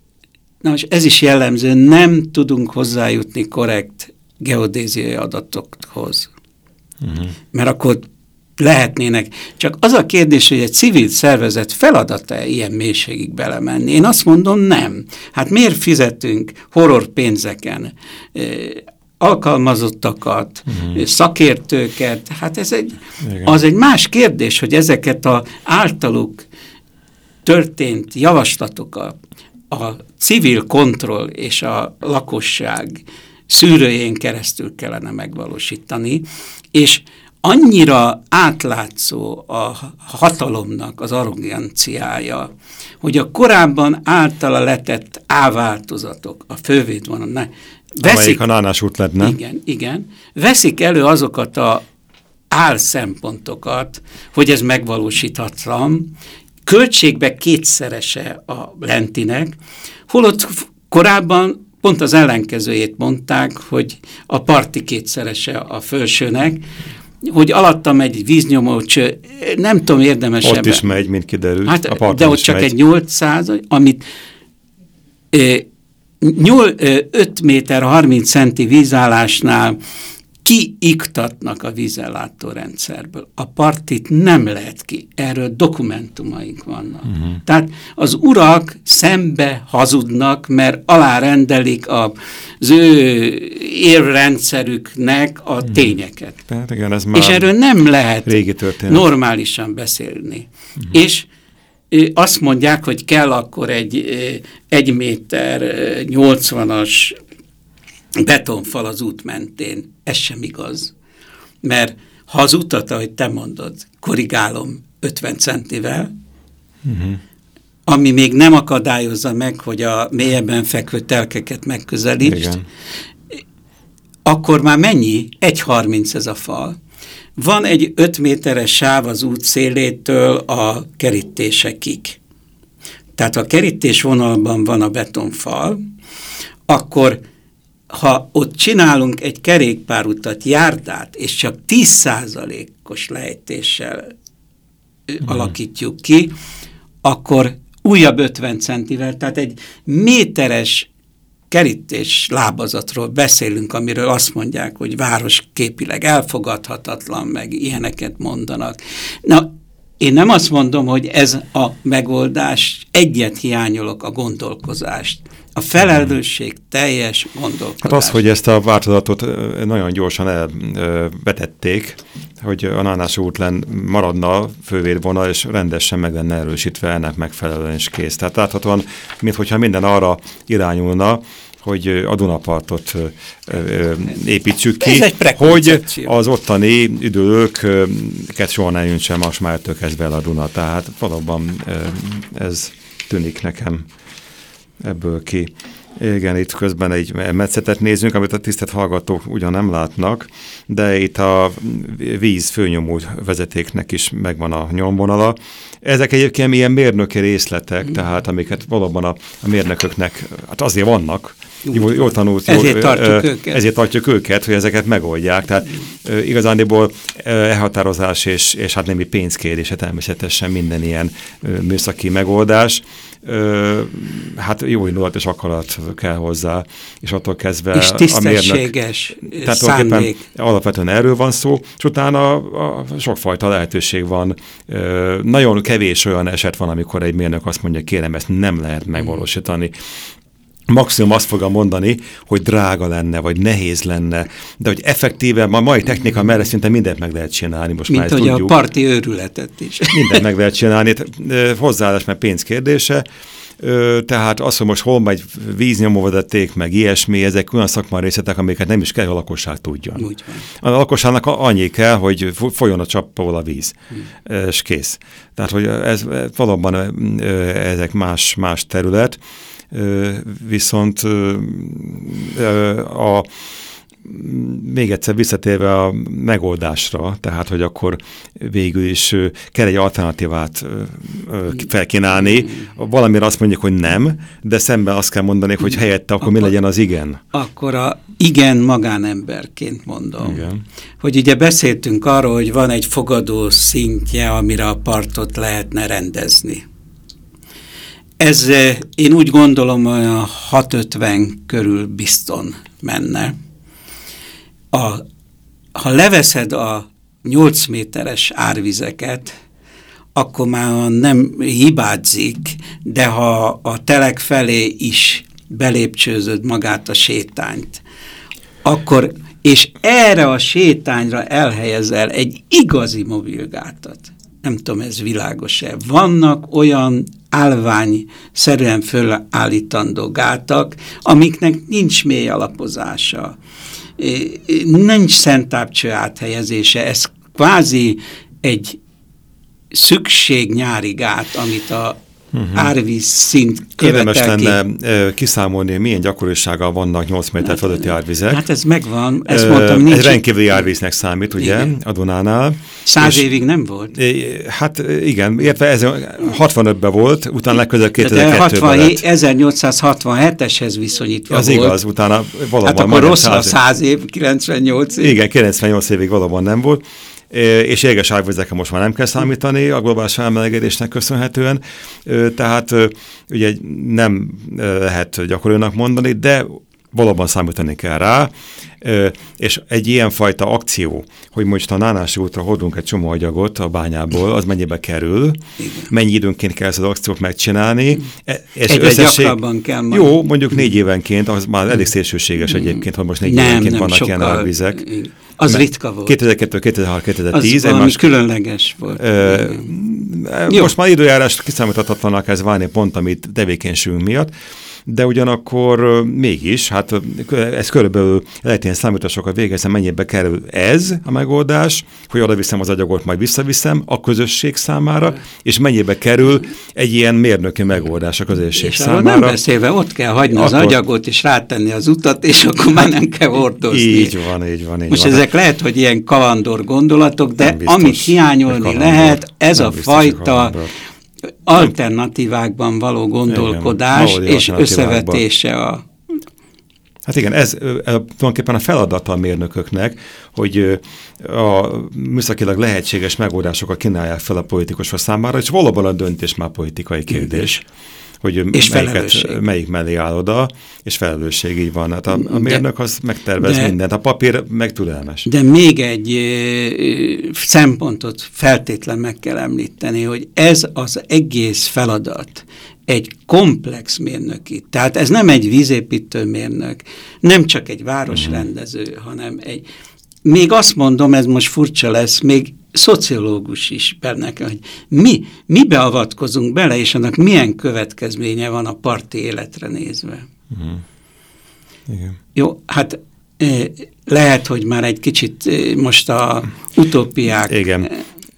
na és ez is jellemző, nem tudunk hozzájutni korrekt geodéziai adatokhoz. Mhm. Mert akkor lehetnének. Csak az a kérdés, hogy egy civil szervezet feladata-e ilyen mélységig belemenni? Én azt mondom, nem. Hát miért fizetünk horror pénzeken alkalmazottakat, uh-huh. szakértőket? Hát ez egy, Igen. az egy más kérdés, hogy ezeket a általuk történt javaslatokat a civil kontroll és a lakosság szűrőjén keresztül kellene megvalósítani, és annyira átlátszó a hatalomnak az arroganciája, hogy a korábban általa letett áváltozatok, a fővédvonal, Amelyik a nánás út lett, nem? igen, igen. Veszik elő azokat a álszempontokat, hogy ez megvalósíthatlan, költségbe kétszerese a lentinek, holott korábban pont az ellenkezőjét mondták, hogy a parti kétszerese a felsőnek, hogy alatta megy egy víznyomócső, nem tudom érdemesebb. Ott is megy, mint kiderült. Hát, a de ott csak megy. egy 800, amit ö, nyol, ö, 5 méter 30 centi vízállásnál kiiktatnak a vízellátórendszerből. A partit nem lehet ki. Erről dokumentumaink vannak. Mhm. Uh-huh. Tehát az urak szembe hazudnak, mert alárendelik a- az ő érrendszerüknek a tényeket. Tehát igen, ez Mhm. már És erről nem lehet régi történet. normálisan beszélni. Uh-huh. És ö, azt mondják, hogy kell akkor egy ö, egy méter ö, 80-as betonfal az út mentén. Ez sem igaz. Mert ha az utat, ahogy te mondod, korrigálom 50 centivel, Mhm. ami még nem akadályozza meg, hogy a mélyebben fekvő telkeket megközelítsd, Igen. akkor már mennyi? 1,30 ez a fal. Van egy 5 méteres sáv az út szélétől a kerítésekig. Tehát ha a kerítés vonalban van a betonfal, akkor ha ott csinálunk egy kerékpárutat, járdát, és csak 10%-os lejtéssel ö, alakítjuk ki, akkor újabb 50 centivel, tehát egy méteres kerítés lábazatról beszélünk, amiről azt mondják, hogy városképileg elfogadhatatlan, meg ilyeneket mondanak. Na, én nem azt mondom, hogy ez a megoldás, egyet hiányolok a gondolkozást. A felelősség teljes gondolkodás. Hát az, hogy ezt a változatot nagyon gyorsan elvetették, hogy a Nánás útlen maradna a fővédvonal, és rendesen meg lenne erősítve ennek megfelelően is kész. Tehát láthatóan, mintha minden arra irányulna, hogy a Dunapartot építsük ki, hogy az ottani üdülőket soha ne jönse most már ettől kezdve el a Duna. Tehát valóban ez tűnik nekem ebből ki. Igen, itt közben egy metszetet nézünk, amit a tisztelt hallgatók ugyan nem látnak, de itt a víz főnyomó vezetéknek is megvan a nyomvonala. Ezek egyébként ilyen mérnöki részletek, tehát amiket valóban a, a mérnököknek, hát azért vannak, jó, jó tanult, Ezért tartjuk ö, őket. Ezért tartjuk őket, hogy ezeket megoldják. Tehát ö, igazándiból elhatározás és, és hát némi pénzkérdése természetesen minden ilyen ö, műszaki megoldás. Ö, hát jó indulat és akarat kell hozzá, és attól kezdve És a mérnök... tisztességes Tehát alapvetően erről van szó, és utána a, a sokfajta lehetőség van. Ö, nagyon kevés olyan eset van, amikor egy mérnök azt mondja, kérem, ezt nem lehet megvalósítani. Maximum azt fogja mondani, hogy drága lenne, vagy nehéz lenne, de hogy effektíve, ma mai technika mellett szinte mindent meg lehet csinálni, most már Mint ezt hogy a tudjuk. parti őrületet is. Mindent meg [laughs] lehet csinálni, hozzáállás, mert pénz kérdése. Tehát az, hogy most hol megy víznyomóvezeték, meg ilyesmi, ezek olyan szakmai részletek, amiket nem is kell, hogy a lakosság tudjon. Úgy van. A lakosságnak a- annyi kell, hogy fo- folyjon a csapból a víz, hmm. és kész. Tehát, hogy ez valóban ezek más, más terület, viszont a még egyszer visszatérve a megoldásra, tehát, hogy akkor végül is kell egy alternatívát felkínálni. Valamire azt mondjuk, hogy nem, de szemben azt kell mondani, hogy helyette akkor mi legyen az igen. Akkor a igen, magánemberként mondom. Igen. Hogy ugye beszéltünk arról, hogy van egy fogadó szintje, amire a partot lehetne rendezni. Ez eh, én úgy gondolom, olyan 650 körül bizton menne. A, ha leveszed a 8 méteres árvizeket, akkor már nem hibázik, de ha a telek felé is belépcsőzöd magát a sétányt, akkor, és erre a sétányra elhelyezel egy igazi mobilgátat. Nem tudom, ez világos-e. Vannak olyan állványszerűen fölállítandó gátak, amiknek nincs mély alapozása. Nincs szentápcső áthelyezése, ez kvázi egy szükség nyári gát, amit a uh-huh. árvíz szint Érdemes követel ki. lenne kiszámolni, milyen gyakorisággal vannak 8 méter fölötti árvizek. Hát ez megvan, ezt Ö, mondtam, nincs. Ez rendkívüli árvíznek számít, ugye, Igen. a Dunánál. Száz évig nem volt. Hát igen, értve ez 65-ben volt, utána legközelebb De 2002-ben 60, lett. 1867-eshez viszonyítva Az volt. igaz, utána valóban Hát akkor rossz a 100 száz év, 98 év. Igen, 98 évig valóban nem volt, és éges árvizekre most már nem kell számítani a globális felmelegedésnek köszönhetően, tehát ugye nem lehet gyakorinak mondani, de valóban számítani kell rá, és egy ilyenfajta akció, hogy most a Nánási útra hordunk egy csomó agyagot a bányából, az mennyibe kerül, mennyi időnként kell ezt az akciót megcsinálni. E- És Egyre gyakrabban kell majd. Jó, mondjuk négy évenként, az már elég szélsőséges egyébként, hogy most négy Nem, évenként nem, vannak ilyen sokkal- árvizek. Az Mert ritka volt. 2002, 2003, 2010, az egymás különleges volt. Ö, most már időjárás kiszámíthatatlanak kezd válni pont, amit tevékenységünk miatt, de ugyanakkor mégis, hát ez körülbelül lehet ilyen számításokat végezni, mennyibe kerül ez a megoldás, hogy oda viszem az agyagot, majd visszaviszem a közösség számára, és mennyibe kerül egy ilyen mérnöki megoldás a közösség És számára. nem beszélve, ott kell hagyni az Akkor- agyagot, és rátenni az utat, és akkor már nem kell hordozni. Így van, így van, így Most van. ezek lehet, hogy ilyen kalandor gondolatok, de biztos, amit hiányolni lehet, ez Nem a biztos, fajta kalandor. Alternatívákban való gondolkodás valódi és összevetése a Hát igen, ez tulajdonképpen a feladata a mérnököknek, hogy a műszakilag lehetséges megoldásokat kínálják fel a politikusok számára, és valóban a döntés már politikai kérdés. Hogy És melyiket, felelősség. melyik mellé áll oda, és felelősség így van. Hát a, a mérnök az megtervez de- mindent, a papír meg türelmes. De még egy ö, szempontot feltétlen meg kell említeni, hogy ez az egész feladat egy komplex mérnöki. Tehát ez nem egy vízépítő mérnök, nem csak egy városrendező, hanem egy, még azt mondom, ez most furcsa lesz, még szociológus is benne, hogy mi, mi beavatkozunk bele, és annak milyen következménye van a parti életre nézve. Igen. Jó, hát eh, lehet, hogy már egy kicsit most a utópiák... Igen.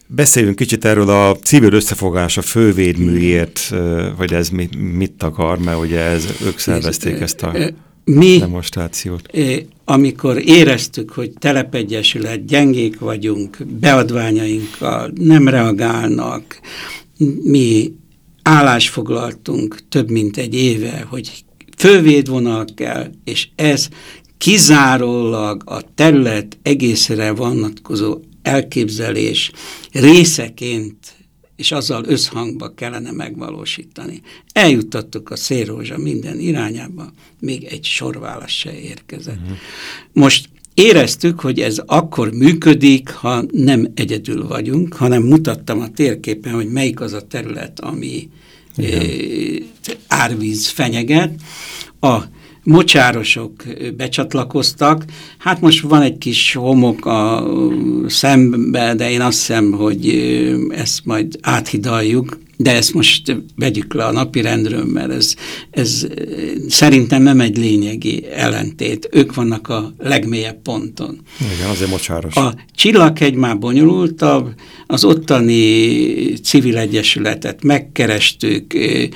Beszéljünk kicsit erről a civil összefogás a fővédműért, hogy ez mit, mit akar, mert ugye ez, ők szervezték ezt a Mi, demonstrációt. amikor éreztük, hogy telepegyesület, gyengék vagyunk, beadványainkkal nem reagálnak, mi állásfoglaltunk több mint egy éve, hogy fővédvonal kell, és ez kizárólag a terület egészre vonatkozó elképzelés részeként és azzal összhangba kellene megvalósítani. Eljuttattuk a szélrózsa minden irányába, még egy sorválasz se érkezett. Uh-huh. Most éreztük, hogy ez akkor működik, ha nem egyedül vagyunk, hanem mutattam a térképen, hogy melyik az a terület, ami eh, árvíz fenyeget. A mocsárosok becsatlakoztak, hát most van egy kis homok a szembe, de én azt hiszem, hogy ezt majd áthidaljuk, de ezt most vegyük le a napirendről, mert ez, ez szerintem nem egy lényegi ellentét. Ők vannak a legmélyebb ponton. Igen, azért mocsáros. A Csillaghegy már bonyolultabb, az ottani civil egyesületet megkerestük, eh,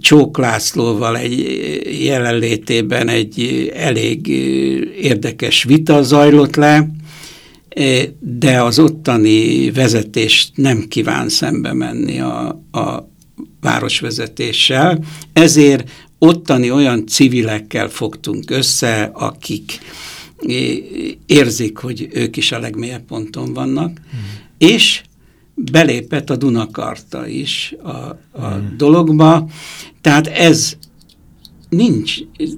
Csók Lászlóval egy jelenlétében egy elég eh, érdekes vita zajlott le, eh, de az ottani vezetés nem kíván szembe menni a, a városvezetéssel, ezért ottani olyan civilekkel fogtunk össze, akik érzik, hogy ők is a legmélyebb ponton vannak, hmm. és belépett a Dunakarta is a, a hmm. dologba, tehát ez nincs,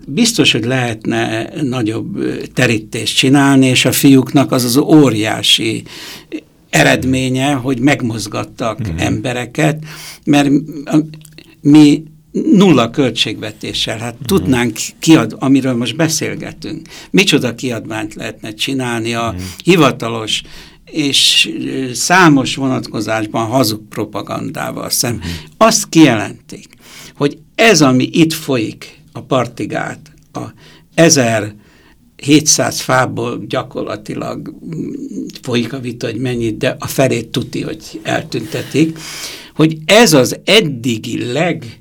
biztos, hogy lehetne nagyobb terítést csinálni, és a fiúknak az az óriási eredménye, hogy megmozgattak mm. embereket, mert mi nulla költségvetéssel, hát mm. tudnánk kiad, amiről most beszélgetünk. Micsoda kiadványt lehetne csinálni a mm. hivatalos és számos vonatkozásban hazug propagandával szem. Mm. Azt kijelentik, hogy ez, ami itt folyik, a partigát, a 1700 fából gyakorlatilag folyik a vita, hogy mennyit, de a felét tuti, hogy eltüntetik, hogy ez az eddigi leg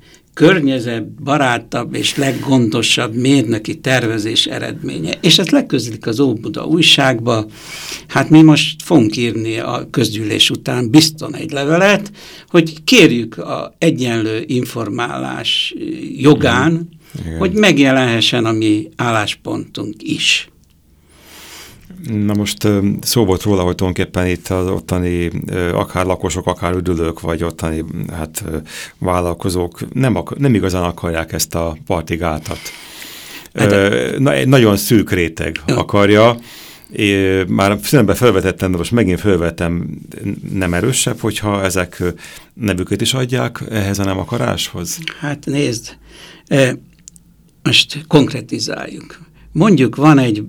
barátabb és leggondosabb mérnöki tervezés eredménye. És ez leközlik az Óbuda újságba. Hát mi most fogunk írni a közgyűlés után bizton egy levelet, hogy kérjük a egyenlő informálás jogán, igen. hogy megjelenhessen a mi álláspontunk is. Na most szó volt róla, hogy tulajdonképpen itt az ottani akár lakosok, akár üdülők, vagy ottani hát, vállalkozók nem, ak nem igazán akarják ezt a partigátat. Hát, Na, egy nagyon szűk réteg jó. akarja. É, már szülemben felvetettem, de most megint felvetem nem erősebb, hogyha ezek nevüket is adják ehhez a nem akaráshoz? Hát nézd, most konkretizáljuk. Mondjuk van egy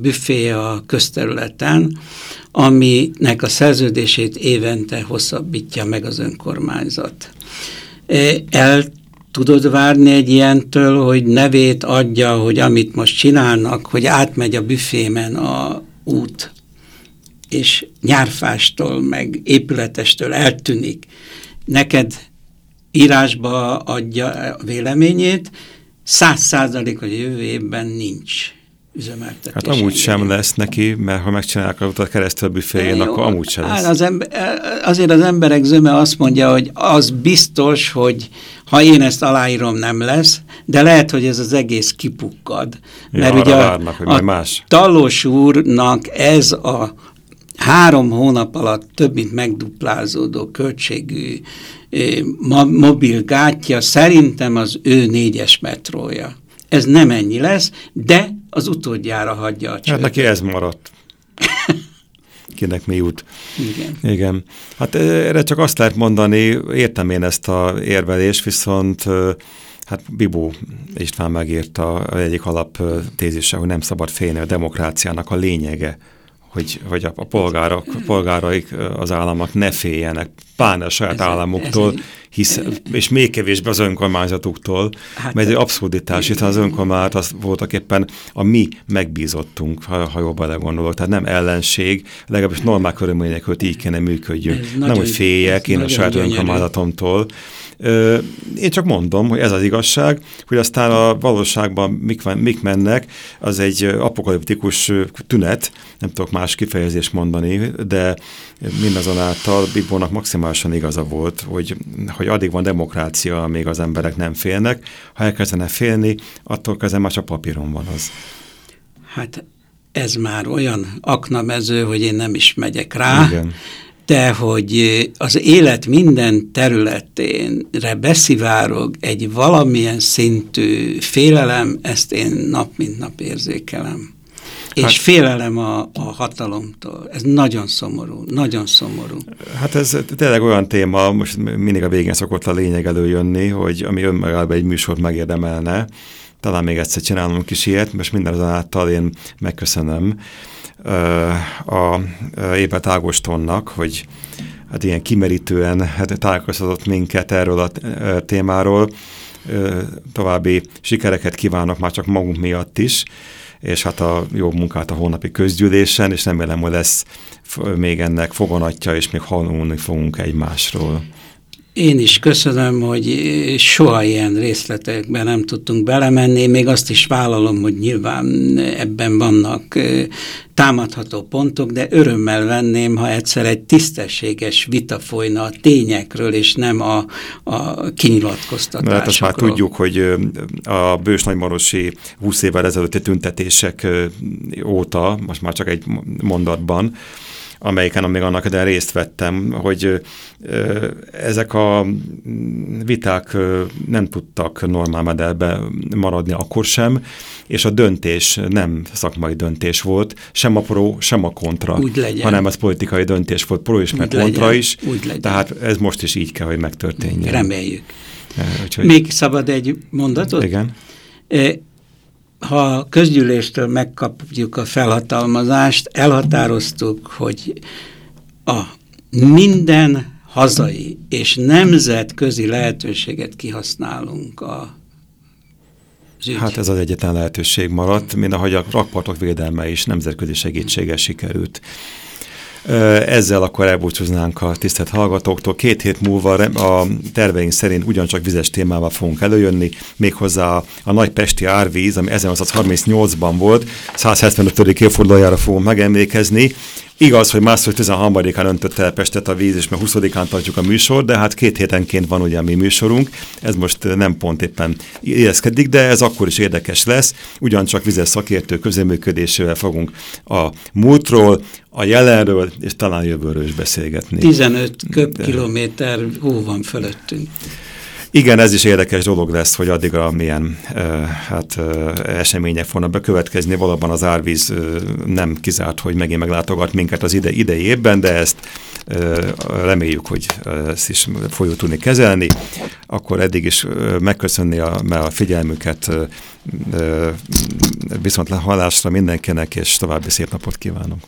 büfé a közterületen, aminek a szerződését évente hosszabbítja meg az önkormányzat. E, el tudod várni egy ilyentől, hogy nevét adja, hogy amit most csinálnak, hogy átmegy a büfémen a út, és nyárfástól, meg épületestől eltűnik. Neked írásba adja a véleményét, száz százalék, hogy jövő évben nincs üzemeltetés. Hát amúgy sem lesz neki, mert ha megcsinálják a keresztül büféjén, akkor amúgy sem lesz. Az ember, azért az emberek zöme azt mondja, hogy az biztos, hogy ha én ezt aláírom, nem lesz, de lehet, hogy ez az egész kipukkad. Ja, mert ugye várnak, hogy a más. Talos úrnak ez a három hónap alatt több mint megduplázódó költségű mobil gátja szerintem az ő négyes metrója. Ez nem ennyi lesz, de az utódjára hagyja a csőt. Hát neki ez maradt. [laughs] Kinek mi jut. Igen. Igen. Hát erre csak azt lehet mondani, értem én ezt a érvelést, viszont hát Bibó István megírta egyik alaptézise, hogy nem szabad félni a demokráciának a lényege hogy, hogy a, a polgárok, polgáraik, az államok ne féljenek, pláne a saját ez államuktól, ez hisz, és még kevésbé az önkormányzatuktól, hát, mert egy abszurditás, hiszen az önkormányzat az voltak éppen a mi megbízottunk, ha, ha jól belegondolok, tehát nem ellenség, legalábbis normál körülmények között így kéne működjünk. Nem, hogy féljek én a saját önkormányzatomtól, én csak mondom, hogy ez az igazság, hogy aztán a valóságban mik, mik mennek, az egy apokaliptikus tünet, nem tudok más kifejezést mondani, de mindazonáltal Bibónak maximálisan igaza volt, hogy, hogy addig van demokrácia, amíg az emberek nem félnek. Ha elkezdene félni, attól kezdve már csak papíron van az. Hát ez már olyan aknamező, hogy én nem is megyek rá. Igen de hogy az élet minden területénre beszivárog egy valamilyen szintű félelem, ezt én nap mint nap érzékelem. És hát, félelem a, a hatalomtól. Ez nagyon szomorú, nagyon szomorú. Hát ez tényleg olyan téma, most mindig a végén szokott a lényeg előjönni, hogy ami önmagában egy műsort megérdemelne, talán még egyszer csinálunk is ilyet, most mindazonáltal én megköszönöm a Ébet Ágostonnak, hogy hát ilyen kimerítően hát találkoztatott minket erről a témáról. További sikereket kívánok már csak magunk miatt is, és hát a jó munkát a hónapi közgyűlésen, és remélem, hogy lesz még ennek foganatja, és még hallani fogunk egymásról. Én is köszönöm, hogy soha ilyen részletekben nem tudtunk belemenni, még azt is vállalom, hogy nyilván ebben vannak támadható pontok, de örömmel venném, ha egyszer egy tisztességes vita folyna a tényekről, és nem a, a kinyilatkoztatásokról. Hát azt már tudjuk, hogy a Bős Nagymarosi 20 évvel ezelőtti tüntetések óta, most már csak egy mondatban, amelyiken még annak de részt vettem, hogy ezek a viták nem tudtak normál modellbe maradni akkor sem, és a döntés nem szakmai döntés volt, sem a pro, sem a kontra, Úgy legyen. hanem ez politikai döntés volt, pro is, meg kontra legyen. is. Úgy legyen. Tehát ez most is így kell, hogy megtörténjen. Reméljük. Úgyhogy, Még szabad egy mondatot? Igen. Ha a közgyűléstől megkapjuk a felhatalmazást, elhatároztuk, hogy a minden hazai és nemzetközi lehetőséget kihasználunk a ügy. Hát ez az egyetlen lehetőség maradt, mint ahogy a rakpartok védelme is nemzetközi segítséggel sikerült. Ezzel akkor elbúcsúznánk a tisztelt hallgatóktól. Két hét múlva a terveink szerint ugyancsak vizes témával fogunk előjönni, méghozzá a, a nagy pesti árvíz, ami 1938-ban volt, 175. évfordulójára fogunk megemlékezni. Igaz, hogy másfél 13-án öntött el Pestet a víz, és mert 20-án tartjuk a műsor, de hát két hétenként van ugye a mi műsorunk, ez most nem pont éppen érezkedik, de ez akkor is érdekes lesz, ugyancsak vizes szakértő közeműködésével fogunk a múltról, a jelenről, és talán jövőről is beszélgetni. 15 köbkilométer hó van fölöttünk. Igen, ez is érdekes dolog lesz, hogy addig a milyen uh, hát, uh, események fognak bekövetkezni. Valóban az árvíz uh, nem kizárt, hogy megint meglátogat minket az ide, idei évben, de ezt uh, reméljük, hogy ezt is fogjuk tudni kezelni. Akkor eddig is uh, megköszönni a, a figyelmüket, uh, uh, viszont hallásra mindenkinek, és további szép napot kívánok.